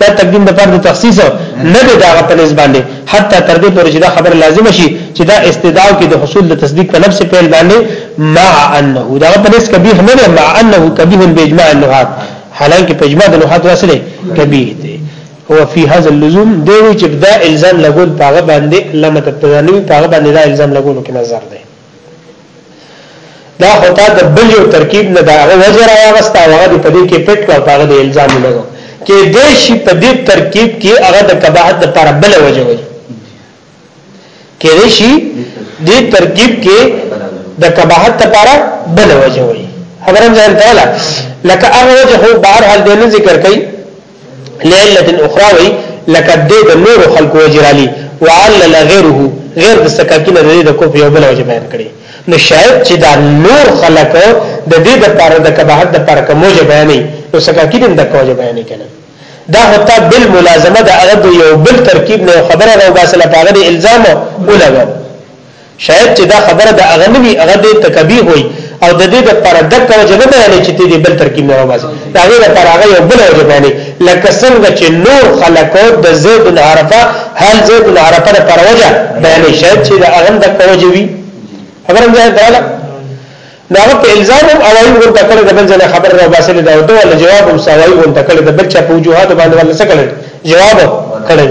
دا تقدیم د فرد تخصیص نه دی دا په نسبت باندې حتی تر دې پورې چې دا خبر لازم شي چې دا استدعاء کې د حصول د تصدیق په نفس پیل باندې مع انه دا په نسبت کبیح نه دی مع انه کبیح باجماع اللغات حالانکه په اجماع د لغات واسره کبیح دی هو فی هذا اللزوم دی چې دا الزام لګول پاغه باندې لمت تدانوی پاغه باندې دا الزام لګول کې نظر دی دا هوتا د بل یو ترکیب نه دا هغه وجه را واغسته هغه د پدې کې پټ کړ هغه د الزام نه لګو کې د شي په دې ترکیب کې هغه د کباحت لپاره بل وجه وي کې د شي د ترکیب کې د کباحت لپاره بل وجه وي خبرم ځان ته لکه هغه وجه هو بهر حال دې ذکر کړي لعلة اخرى وي لکه د د نور خلق وجرالی وعلل غیره غیر د سکاکین د د کوف یو بل وجه بیان کړي نو شاید چې دا نور خلق د دې د پاره د کباحت د پاره کوم وجه بیانې نو سکاکین د کوم وجه بیانې کنه دا هوتا بل ملازمه د هغه یو بل ترکیب نه خبره راو باسل په هغه الزام ولګو شاید چې دا خبره د هغه نه وي، هغه دې ته قبیح وایي او د دې لپاره دکه وجه نه بیانوي چې ته دې بل ترکیب نه راوباسې، د هغې لپاره هغه یو بله وجه بیانوي، لکه څنګه چې نور خلک د زید بن حارثه حال زید بن حارثه لپاره وجه بیانوي، شاید چې د هغه هم دکه وجه وي. خبره مې ځای ته راغله؟ نو هغه په الزام هم اوایي غونډه کړې د بل ځای خبره راوباسلې ده او دوه جواب هم سوایي غونډه کړې د بل چا په وجوهاتو باندې ولا څه کړل جواب کړل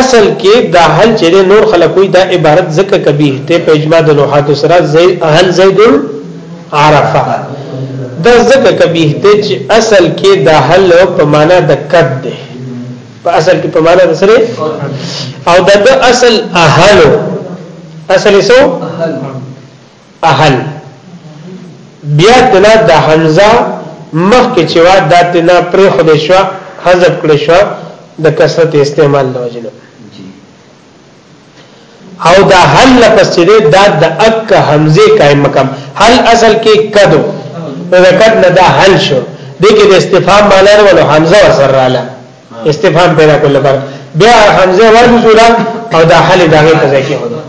اصل کې دا حل چې نور خلک وي دا عبارت ځکه کبیه ته په اجماع د نوحات سره زید اهل زید عرفه دا ځکه کبیه ته چې اصل کې دا حل په معنا د کد ده په اصل کې په معنا د سره او دا د اصل اهلو اصل یې سو اهل بیا تنا د حمزه مخ کې چې وا د تنا پر خود شو حذف کړی شو د کثرت استعمال لوجنه او دا هل لفظ چې دا د اک حمزه قائم مقام هل اصل کې کدو نو کد نه دا هل شو دغه د استفهام معنی ورو حمزه وسره رااله استفهام پیدا کول لپاره بیا حمزه ورته جوړه او دا حل دغه په ځای کې ودا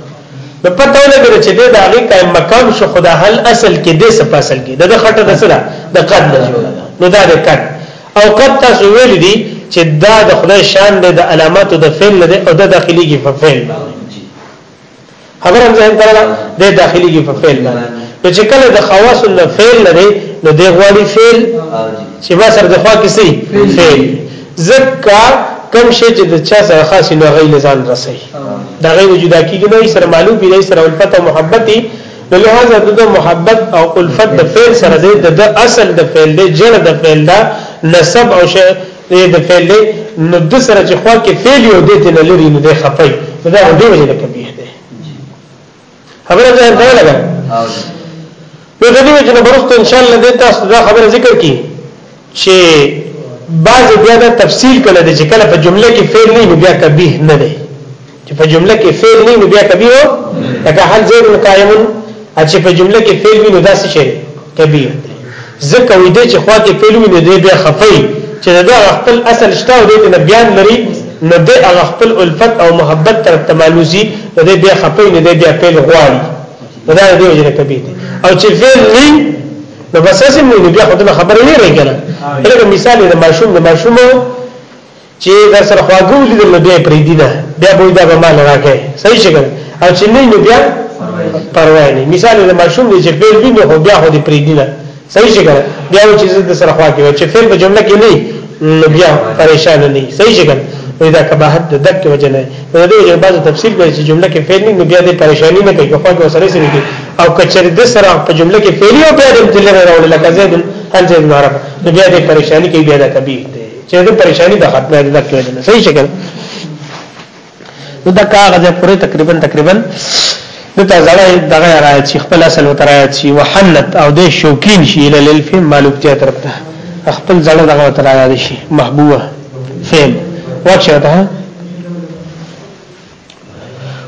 نو پته ولګره چې دا هغه قائم مقام شو خدا حل اصل کې دې څه پاسل کې دا خټه د سره د قد نه جوړه نو دا د قد او قد تاسو ویل دي چې دا د خدای شان دی د علاماتو د فعل دی او د داخلي کې په فعل باندې خبره ځین تر د داخلي کې په فعل باندې نو چې کله د خواص الله فعل لري نو د غواړي فعل چې ما سره د خوا کې سي فعل زکه کم شي چې د چا سره خاص نه غي لزان رسي دا غي جدا کیږي نو سره معلوم دی سره الفت او محبت نو لہذا د محبت او الفت د فعل سره د اصل د فعل د جړ د فعل دا نسب او شی دې د فعل دی نو د سره چې خوا کې فعل یو دې ته لري نو دې خپي دا دې وجه نه کبیح دی خبره ځای ته لګا په دې وجه نه برسته ان شاء الله دې تاسو دا خبره ذکر کی چې بعض بیا دا تفصیل کړل چې کله په جمله کې فعل نه بیا کبیح نه دی چې په جمله کې فعل نه نو بیا کبیر لکه هل زید قائم چې په جمله کې فعل وي نو دا څه شي کبیر ځکه وې دې چې خوا کې فعل وي نو دې بیا خفي چې دا خپل اصل شته او دې نه بیان لري نو دې هغه خپل الفت او محبت تر تمالوزي نو دې بیا خفي نو دې بیا فعل غواړي دا دې وجه کبیر او چې فعل نه نو بس اسم نه بیا خدای خبر نه لري کنه لکه مثال د ماشوم د ماشومو چی درسره خواږه ولیدل نو بیا یې پریږدي نه بیا به وایي دا به ما له راکړی صحیح شي که نه او چې نه نو بیا پروا یې نه مثال یې د ماشوم دی چې فعل وي نو خو بیا خو دې پریږدي نه صحیح شي که نه بیا وایي چې زه درسره خوا کې چې فعل په جمله کې نه نو بیا پریشان نه وي صحیح شي که نه وایي دا قباحت د دک وجه نه نو دې وجه بعضو تفسیر کوي چې جمله کې فعل نه نو بیا دې پریشانی نه کوي خو خو سره سره کوي او کچر د سره په جمله کې فعل او بیا د جمله راوړل لکه زید هل زید معرفه نو بیا دې پریشانی کوي بیا دا کبیر چې د پریشانی به ختمه ده دغه وجه نه صحیح شکل نو دا کاغذ پورې تقریبا تقریبا د تزړه دغه راځي چې خپل اصل وتر راځي وحنت او د شوکین شي ال الف مالوبتیا طرف ته خپل ځړه دغه وتر راځي محبوبه فهم واښه ده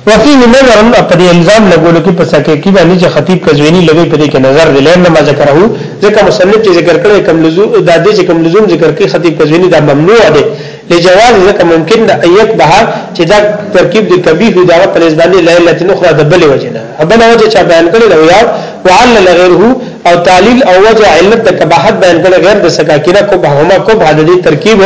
وفيه نظر په دې الزام لګولو کې په سکه کې باندې چې خطیب کزوینی لګي په دې کې نظر دی لئن ما ذکره ځکه مصنف چې ذکر کړي کوم لزوم د دې چې کوم لزوم ذکر کړي خطیب کزوینی دا ممنوع دی لجواز ځکه ممکن ده ايک بها چې دا ترکیب د کبیح دا په لز باندې لئن لتن اخرى د بل وجه نه بل وجه چې بیان کړي دا یاد وعلل غیره او تعلیل او وجه علت د کباحت بیان کړي غیر د سکه کې نه کو بهما کو بهادری ترکیب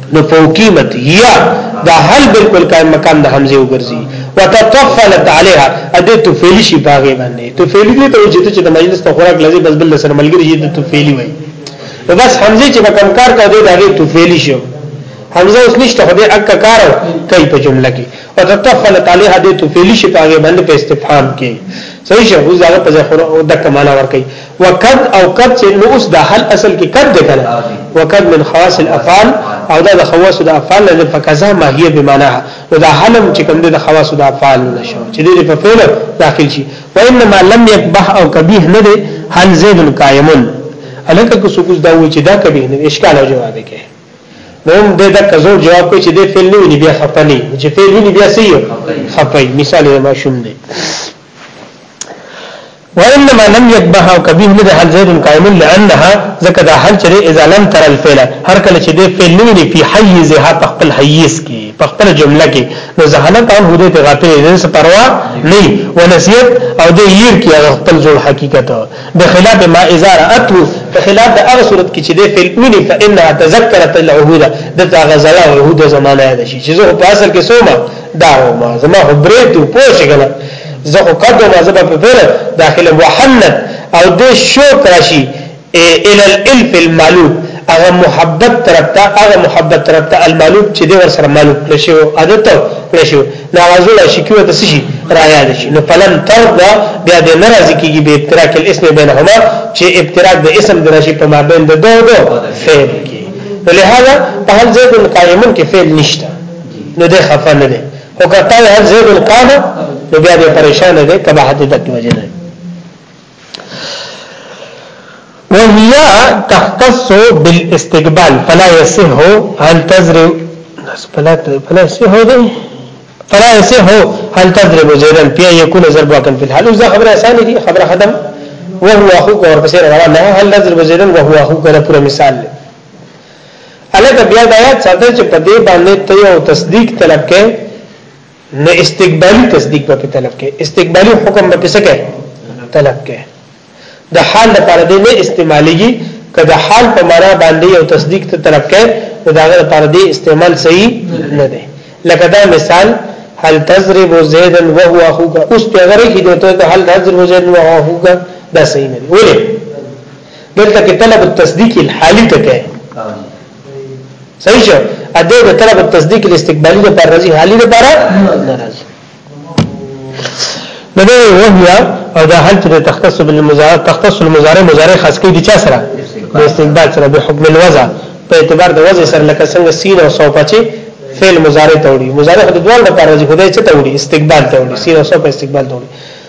نو فوقیمت یا دا حل بالکل قائم مقام د حمزه وګرځي وتطفلت عليها اده تفعیل شي باغې باندې تفعیل دې ته وجته چې د مجلس په خوراک لذي بس بل سره ملګری شي د تفعیل وي نو بس حمزه چې کوم کار کوي دا غي تفعیل شي حمزه اوس نشته خو دې اک کار کوي په جمله کې وتطفلت عليها دې تفعیل شي باغې باندې په استفهام کې صحیح شه هو زغه په ځخره او د کمال ور کوي وقد او قد چې نو اوس دا حل اصل کې قد ده کنه وقد من خواص الافعال او دا د خواص د افعال نه په قضا ماهیه به معنا نو دا حلم چې کوم د خواص د افعال نه شو چې دې په فعل داخل شي وانما لم يقبح او قبيح نه ده هل زيد قائم الکه کو سکوز دا و چې دا قبيح نه اشکال او جواب کې نو دې دا کزور جواب کوي چې دې فعل نه بیا خپني چې فعل نه بیا سي خپي مثال ما شوم دي وانما لم يكبه او کبیه نه حل زید قائم لانها ذکر دا حل چره اذا لم تر الفعل هر کله چې دې فعل نه ویني په حیزها په خپل حیز کې په خپل جمله کې نو زهانه ته هو دې غافل دې څه پروا نه ونسیت او دې ير کې خپل ځول حقیقت بخلاف ما اذا رات په خلاف د هغه صورت کې چې د فعل اونې فإنها تذکرت العهود د هغه زړه عهود زمانه ده شي چې زه په اصل کې سوما دا ما زما خو درې ته پوه شي کنه زه خو قدو ما زما په پیر داخله وحنت او د شوق راشي ال الالف المعلوب هغه محبت طرف ته هغه محبت طرف ته المعلوب چې دی ور سره معلوب نشي او عادت نشي دا غزل شي کیو د سشي را یاد شي نو فلن ترضا بیا د ناراضي کیږي به ابتراک الاسم بینهما چې ابتراک د اسم درشي په مابین د دوه دوه فعل کې لہذا په هر ځای د قائمون کې فعل نشته نو ده خفه نه ده او که قال هل زید قام نو بیا دې پریشان ده کبه حد تک وجه نه وهي تختص بالاستقبال فلا يصح هل تزرع فلا فلا يصح ده فلا يصح هل تضرب زيدا بیا يكون ضربا كان في الحال وزه خبره اسانه دي خبره ختم وهو اخوك ورپسې روان نه هل تضرب زيدا وهو اخوك دا پوره مثال دی الګ بیا دا یاد ساته چې په دې باندې ته یو تصدیق طلب کې نه استقبالی تصدیق په طلب کې استقبالی حکم به څه کې طلب کې د حال لپاره دې نه استعماليږي کله حال په معنا باندې یو تصدیق ته طلب کې نو دا غره لپاره دې استعمال صحیح نه دی لکه دا مثال هل تضرب زيدا وهو اخوك اوس ته غره کې ته هل تضرب زيدا وهو اخوك دا صحیح نه دی ولې دلته کې طلب التصدیق الحالی ته کوي صحیح شو ا دې د طلب التصدیق الاستقبالی لپاره راځي حالی لپاره نه دی وهیا او دا حالت د تختص بالمضارع تختص المضارع مضارع خاص کې دي چا سره د استقبال سره به حکم الوضع په اعتبار د وضع سره لکه څنګه سین او صوفه چې فعل مضارع ته وړي مضارع د دوه لپاره راځي خدای چې ته وړي استقبال ته وړي سین او صوفه استقبال ته وړي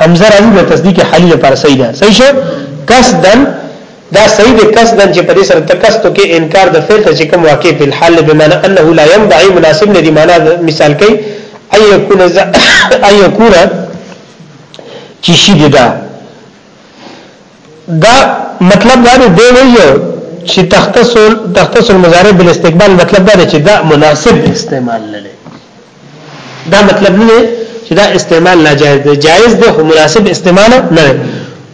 حمزه راځي د تصدیق حالی لپاره صحیح ده صحیح شو قصدن دا صحیح ده قصدن چې په دې سره تکستو کې انکار د فعل ته چې کوم واقع په حال به معنی انه لا ينبغي مناسب نه دی معنی مثال کوي اي يكون اي يكون چې شي دا دا مطلب دا دی ویو چې تختصر تختصر مضارع بالاستقبال مطلب دا دی چې دا مناسب استعمال لري دا مطلب نه دی چې دا استعمال ناجایز دی جایز دی خو مناسب استعمال نه دی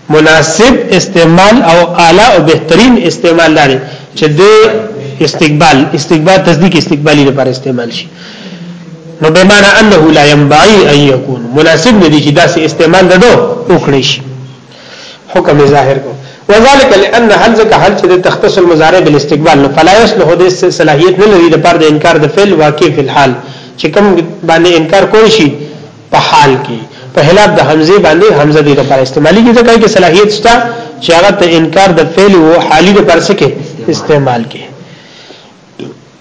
مناسب استعمال او اعلی او بهترین استعمال لري چې د استقبال استقبال تصدیق استقبالی لپاره استعمال شي نو به معنی انه لا ينبغي ان يكون مناسب ندي چې داسې استعمال ددو وکړي شي حکم یې ظاهر کو وذلك لان هل ځکه هل چې د تختص المضارع بالاستقبال نو فلا يصلح د صلاحيت نه لري د پر د انکار د فعل واقع فی الحال چې کوم باندې انکار کول شي په حال کې په خلاف د حمزه باندې حمزه دې لپاره استعمالي کې ځکه چې صلاحيت شته چې هغه ته انکار د فعل او حالي د پر سکه استعمال کې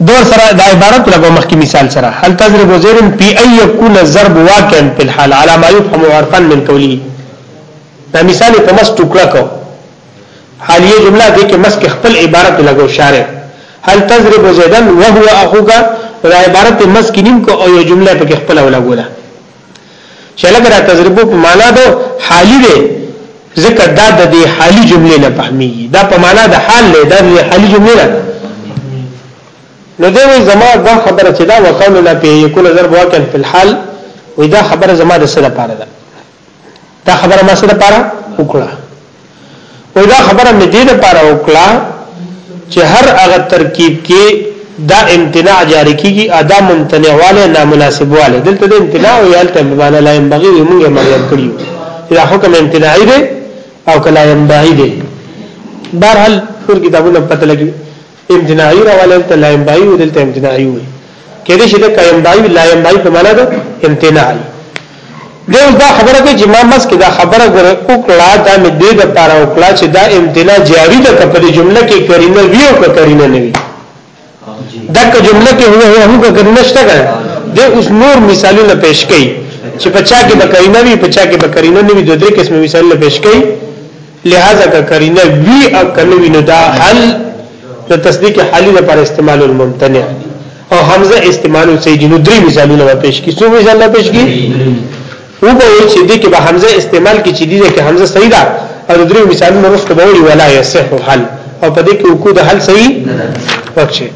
دور سره دا عبارت لګو مخکې مثال سره هل تضرب زيد في اي يكون الضرب واقعا في الحال على ما يفهم عرفا من قوله دا مثال په مس ټوکړه کو حالیه جمله دې کې مس کې خپل عبارت لګو شارع هل تضرب زيدا وهو اخوك دا عبارت مس کې نیم کو او یو جمله په خپل ولا ګوله چې لکه دا تجربه په معنا ده حالي ده ځکه دا د دې حالي جملې نه فهميږي دا په معنا د حال له د حالي جملې نه نو دی وی زما دا خبره چې دا وقول لا په یکل ضرب واقع په الحال وی دا خبره زما د سره پاره ده دا خبره ما سره لپاره وکړه وې دا خبره مې دې لپاره وکړه چې هر هغه ترکیب کې دا امتناع جاری کیږي ادا ممتنع والے نامناسب والے دلته د امتناع او یالته معنی لا ينبغي موږ یې مریم کړیو دا حکم امتناعي دی او کلا ينبغي دی بهرحال ټول کتابونه پته لګي امتناعي راواله دلته لا ينبعي او دلته امتناعي وي کېدې شي دلته ينبعي لا ينبعي په معنا ده امتناعي دی اوس دا خبره کوي چې ما مس کې دا خبره غره وکړه دا مې دې د پاره وکړه چې دا امتناع جاری ده که په دې جمله کې کرینه وی او که کرینه نه وي دا که جمله کې هو هو هم که کرینه شته کنه دی اوس نور مثالونه پېښ کړي چې په چا کې به کرینه وي په چا کې به کرینه نه وي دوه درې قسم مثالونه پېښ کړي لهذا که قرینه وی او کنه وی نو دا حل د تصدیق حالی لپاره استعمال الممتنع او حمزه استعمال سید نو درې مثالونه به پیش کی څو مثالونه پیش کی او به وی چې دې کې به حمزه استعمال کی چې دې کې حمزه صحیح ده او درې مثالونه وروسته به وی ولا یصح حل او په دې کې وکړو د حل صحیح وکړي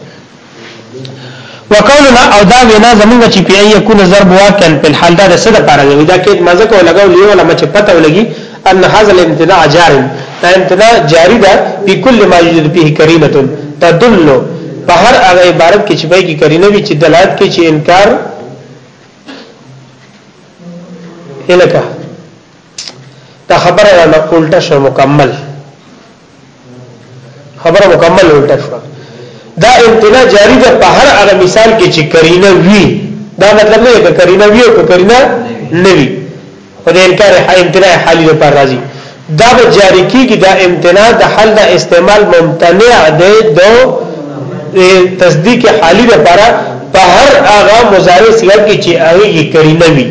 وقولنا او دا وینا زمونږ چې پی ای یکون ضرب واقعا په حال دا د صد پاره دی دا کې مزه کو لګاو لیو لمه چې پته ولګي ان هاذ الامتناع جار دا امتناع جاری ده په کل ما یوجد فيه کرینه تدل په هر هغه عبارت کې چې پای کې کرینه وی چې دلالت کې چې انکار الکه دا خبره را نقولټه شو مکمل خبره مکمل الټه شو دا امتنا جاری ده په هر هغه مثال کې چې کرینه وی دا مطلب نه چې کرینه وی او کرینه نه وی خو د انکار امتنا حالی لپاره راځي دا به جاری کیږي دا امتنا د حل د استعمال ممتنع ده د تصدیق حالی لپاره په هر هغه مضارع صيغه کې چې هغه کرینه وی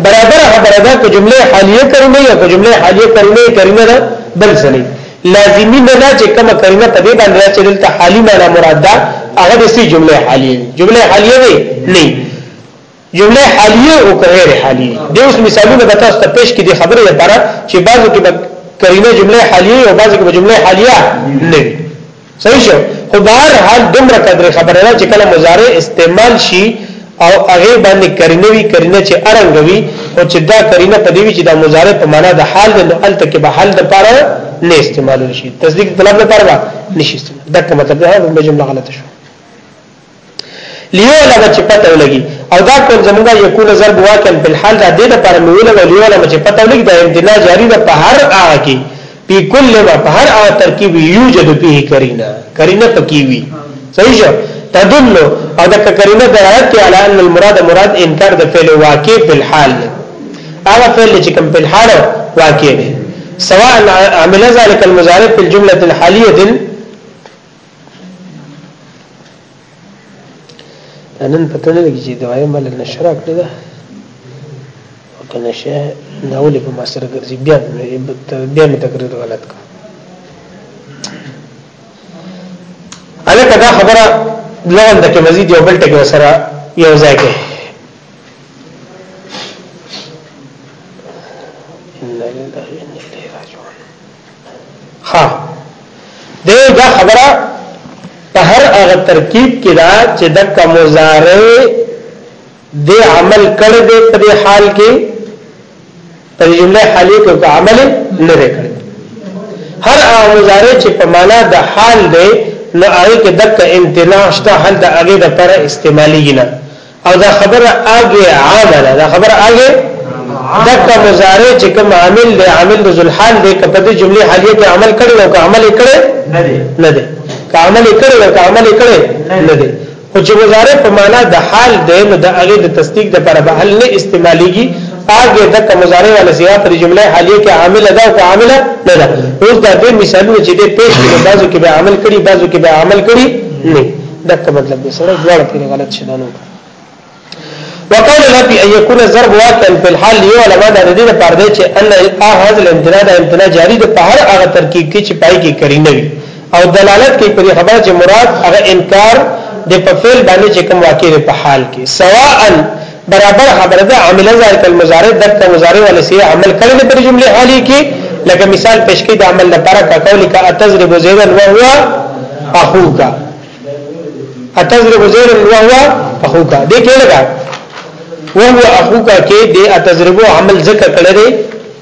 برابر خبره ده که جمله حالیه کرینه یا که جمله حالیه کرینه کرینه ده بل څه نه لازمی نه ده چې کومه کرینه په دې باندې چې دلته حالی معنا مراد ده هغه د سې جمله حالیه جمله حالیه نه نه جمله حالیه او غیر حالیه د اوس مثالونه به تاسو ته پیش کړي خبره لپاره چې بعضو کې کرینه جمله حالیه او بعضو کې جمله حالیه نه صحیح شو خو بهر حال دومره قدر خبره ده چې کله مضارع استعمال شي او هغه باندې کرینه وی کرینه چې ارنګوي او چې دا کرینه په دی وی چې دا مضارع په معنا د حال د الته کې به حال د پاره نه استعمال شي تصدیق طلب لپاره نشي استعمال دا کوم مطلب ده د جمله غلطه شو لیعلم چې پته ولګي او دا کول زمونږه یکونه ضرب واقعا په الحال دا دې لپاره مې ولګو لیعلم چې پته ولګي دا امتنا جاری ده په هر هغه کې په کل ما په هر هغه ترکیب یوجد فيه کرینا کرینا پکې وي صحیح شو تدل او دا کرینا دلالت کوي علی ان المراد مراد انکار د فعل واقع په الحال هغه فعل چې کوم په الحال واقع دی سواء عمل ذلك المضارع في الجمله الحاليه نن پته نه لګي چې دوايي مال نشر کړی دا او کنه شه دا ولې په ما سره ګرځي بیا بیا مې تقریر غلط کړ الکه دا خبره لغون د کې مزید یو بل ټکی سره یو ځای کې ها دې دا خبره په هر هغه ترکیب کې دا چې د کمزارې د عمل کړي دې په دې حال کې په جمله حالي کې په عمل نه کړي هر هغه مزارې چې په معنا د حال دې نو هغه کې د امتناع شته حل د هغه د پر استعمالي نه او دا خبره اگې عامه ده دا خبره اگې دغه مضارع چې کوم عامل دی عامل د ذل حال دی کپه د جمله حالیه کې عمل کړي او که عمل کړي نه دی نه دی که عمل کړي او که عمل کړي نه دی خو چې مضارع په معنا د حال دی نو د هغه د تصدیق د پر به حل نه استعماليږي هغه د مضارع ول زیات د جمله حالیه کې عامل ده او که عامل نه ده اوس دا د مثالونو چې د پیش کې بعضو کې به عمل کړي بعضو کې به عمل کړي نه دغه مطلب دی سره دواړه پیر غلط شې دانو وقال نبي ان يكون ضرب واقعا في الحال يو علماء د دې لپاره دی چې ان هاذ الامتناع د امتناع جاری د په هر هغه ترکیب کې چې پای کې کری نه وي او دلالت کوي پر خبره چې مراد هغه انکار د په فعل باندې چې کوم واقع په حال کې سواء برابر خبره ده عمل ذلك المضارع دک مضارع ول سی عمل کړي نه پر جمله حالي کې لکه مثال پیش کړي د عمل لپاره کا قول کا اتضرب زيدا وهو اخوك اتضرب زيدا وهو اخوك دې کې لګا وهو اخوك کې دې اتضرب عمل ذکر کړي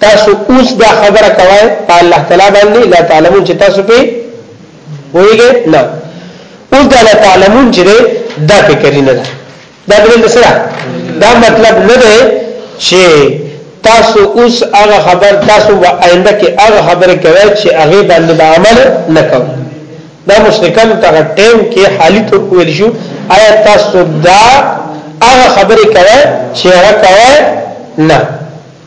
تاسو اوس دا خبره کوی په الله تعالی باندې لا تعلمون چې تاسو په ویګه نه اوس دا لا تعلمون چې دا فکر نه ده دا دلیل سره دا مطلب نه ده چې تاسو اوس هغه خبر تاسو و آینده کې هغه خبر کوي چې هغه باندې به عمل نه کوي دا مشرکان ته ټیم کې حالي تور کوی شو آیا تاسو دا هغه خبر کوي چې هغه کوي نه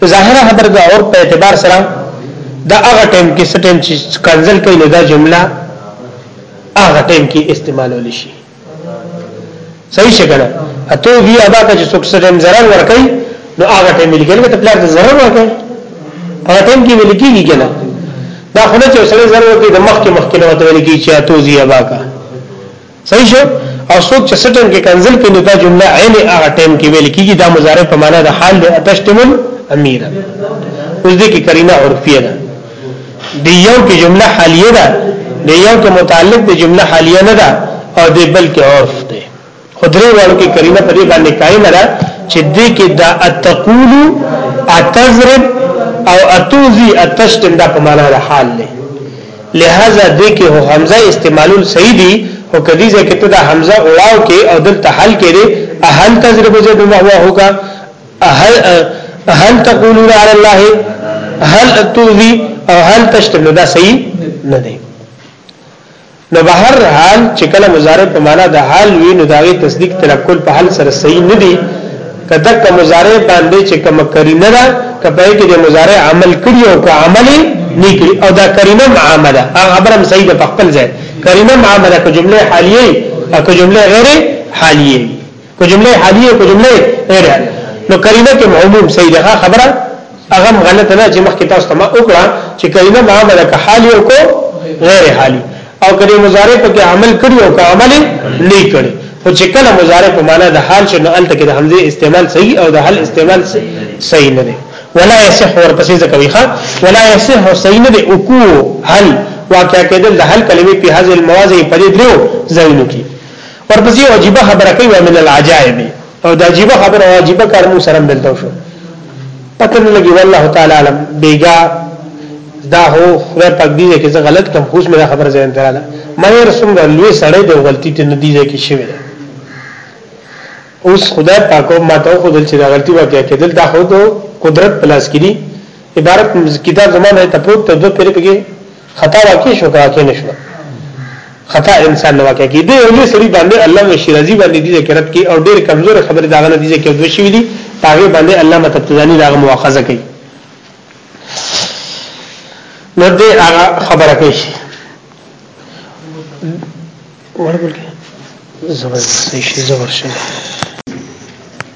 په ظاهره حدر د عرب په اعتبار سره دا هغه ټیم کې سټیم چې کنزل کوي نو دا جمله هغه ټیم کې استعمالول شي صحیح څنګه اته وی ادا کا چې څوک سټیم zarar ور کوي نو هغه ټیم لیکل کې پلار د zarar ور کوي هغه ټیم کې ویل کېږي کنه دا خو نه چې سره zarar ور کوي د مخ کې مخ کې نو ته ویل کېږي چې اته وی ادا کا صحیح شو او څوک چې سټن کې کنزل کې نو دا جمله عین هغه ټیم کې ویل کیږي دا مضارع په معنا د حال دی اتشتمل امیر اوس دې کې قرینه عرفیه ده دی یو کې جمله حالیه ده دی یو کې متعلق د جمله حالیه نه ده او دی بل کې عرف ده خدري وړو کې قرینه په دې باندې قائم ده چې دې کې دا اتقول اتزرب او اتوزی اتشتم دا په معنا د حال دی لهذا دې کې هو حمزه استعمالول صحیح دي خو کدی ځای کې ته دا حمزه اړاو کې او دلته حل کې دي اهل تضرب زید وهو هوګه اهل هل تقولون علی الله هل تؤذي او هل تشتم دا صحیح نه دی نو به هر حال چې کله مضارع په معنا د حال وی نو داغه تصدیق تلکل په حال سره صحیح نه دی که دک مضارع باندې چې کوم کرینه ده کپای کې د مضارع عمل کړی او که عمل نه کړی او دا کرینه عامه ده هغه خبرم صحیح ده په خپل ځای کرینه عامه ده که جمله حالیه او که جمله غیر حالیه که جمله حالیه که جمله غیر نو کرینه کې عموم صحیح ده خبره هغه غلط نه چې مخکې تاسو ته ما وکړه چې کلمه ما عمل که حال یو کو غیر حالي او کله مضارع په کې عمل کړی او که عمل نه کړی خو چې کله مضارع په معنا د حال شنو الته کې د حمزه استعمال صحیح او د حل استعمال صحیح نه دی ولا يصح ورپسې ځکوي ښا ولا يصح صحیح نه دی او کو حل واقع کېدل د حل کلمې په هاذ المواضع په دې درو ځایونو کې ورپسې یو عجیبه خبره کوي ومن العجائب او د عجیبه خبره او عجیبه کار مو سره ملته شو پته نه لګي والله تعالی علم بیګا دا هو خدای پاک دې کې زه غلط کوم خو مې خبر ځین دراله مې رسوم لوی سړی د غلطی ته ندی ځکه شوی اوس خدای پاک ما ته خو دل چې دا غلطی واقع کېدل دا خو قدرت پلاس کړي عبارت کتاب زمانه ته پروت ته دوه پیری پکې خطا واقع شو که واقع نشو خطا انسان نه واقع کی دی ولې سړي باندې الله مشرازي باندې دي ذکرت کی او ډېر کمزور خبره داغه نه دي ذکر دوی شي دي هغه باندې الله متتزاني داغه مؤاخذه کوي نو دې هغه خبره کوي ورګل زبر شي زبر شي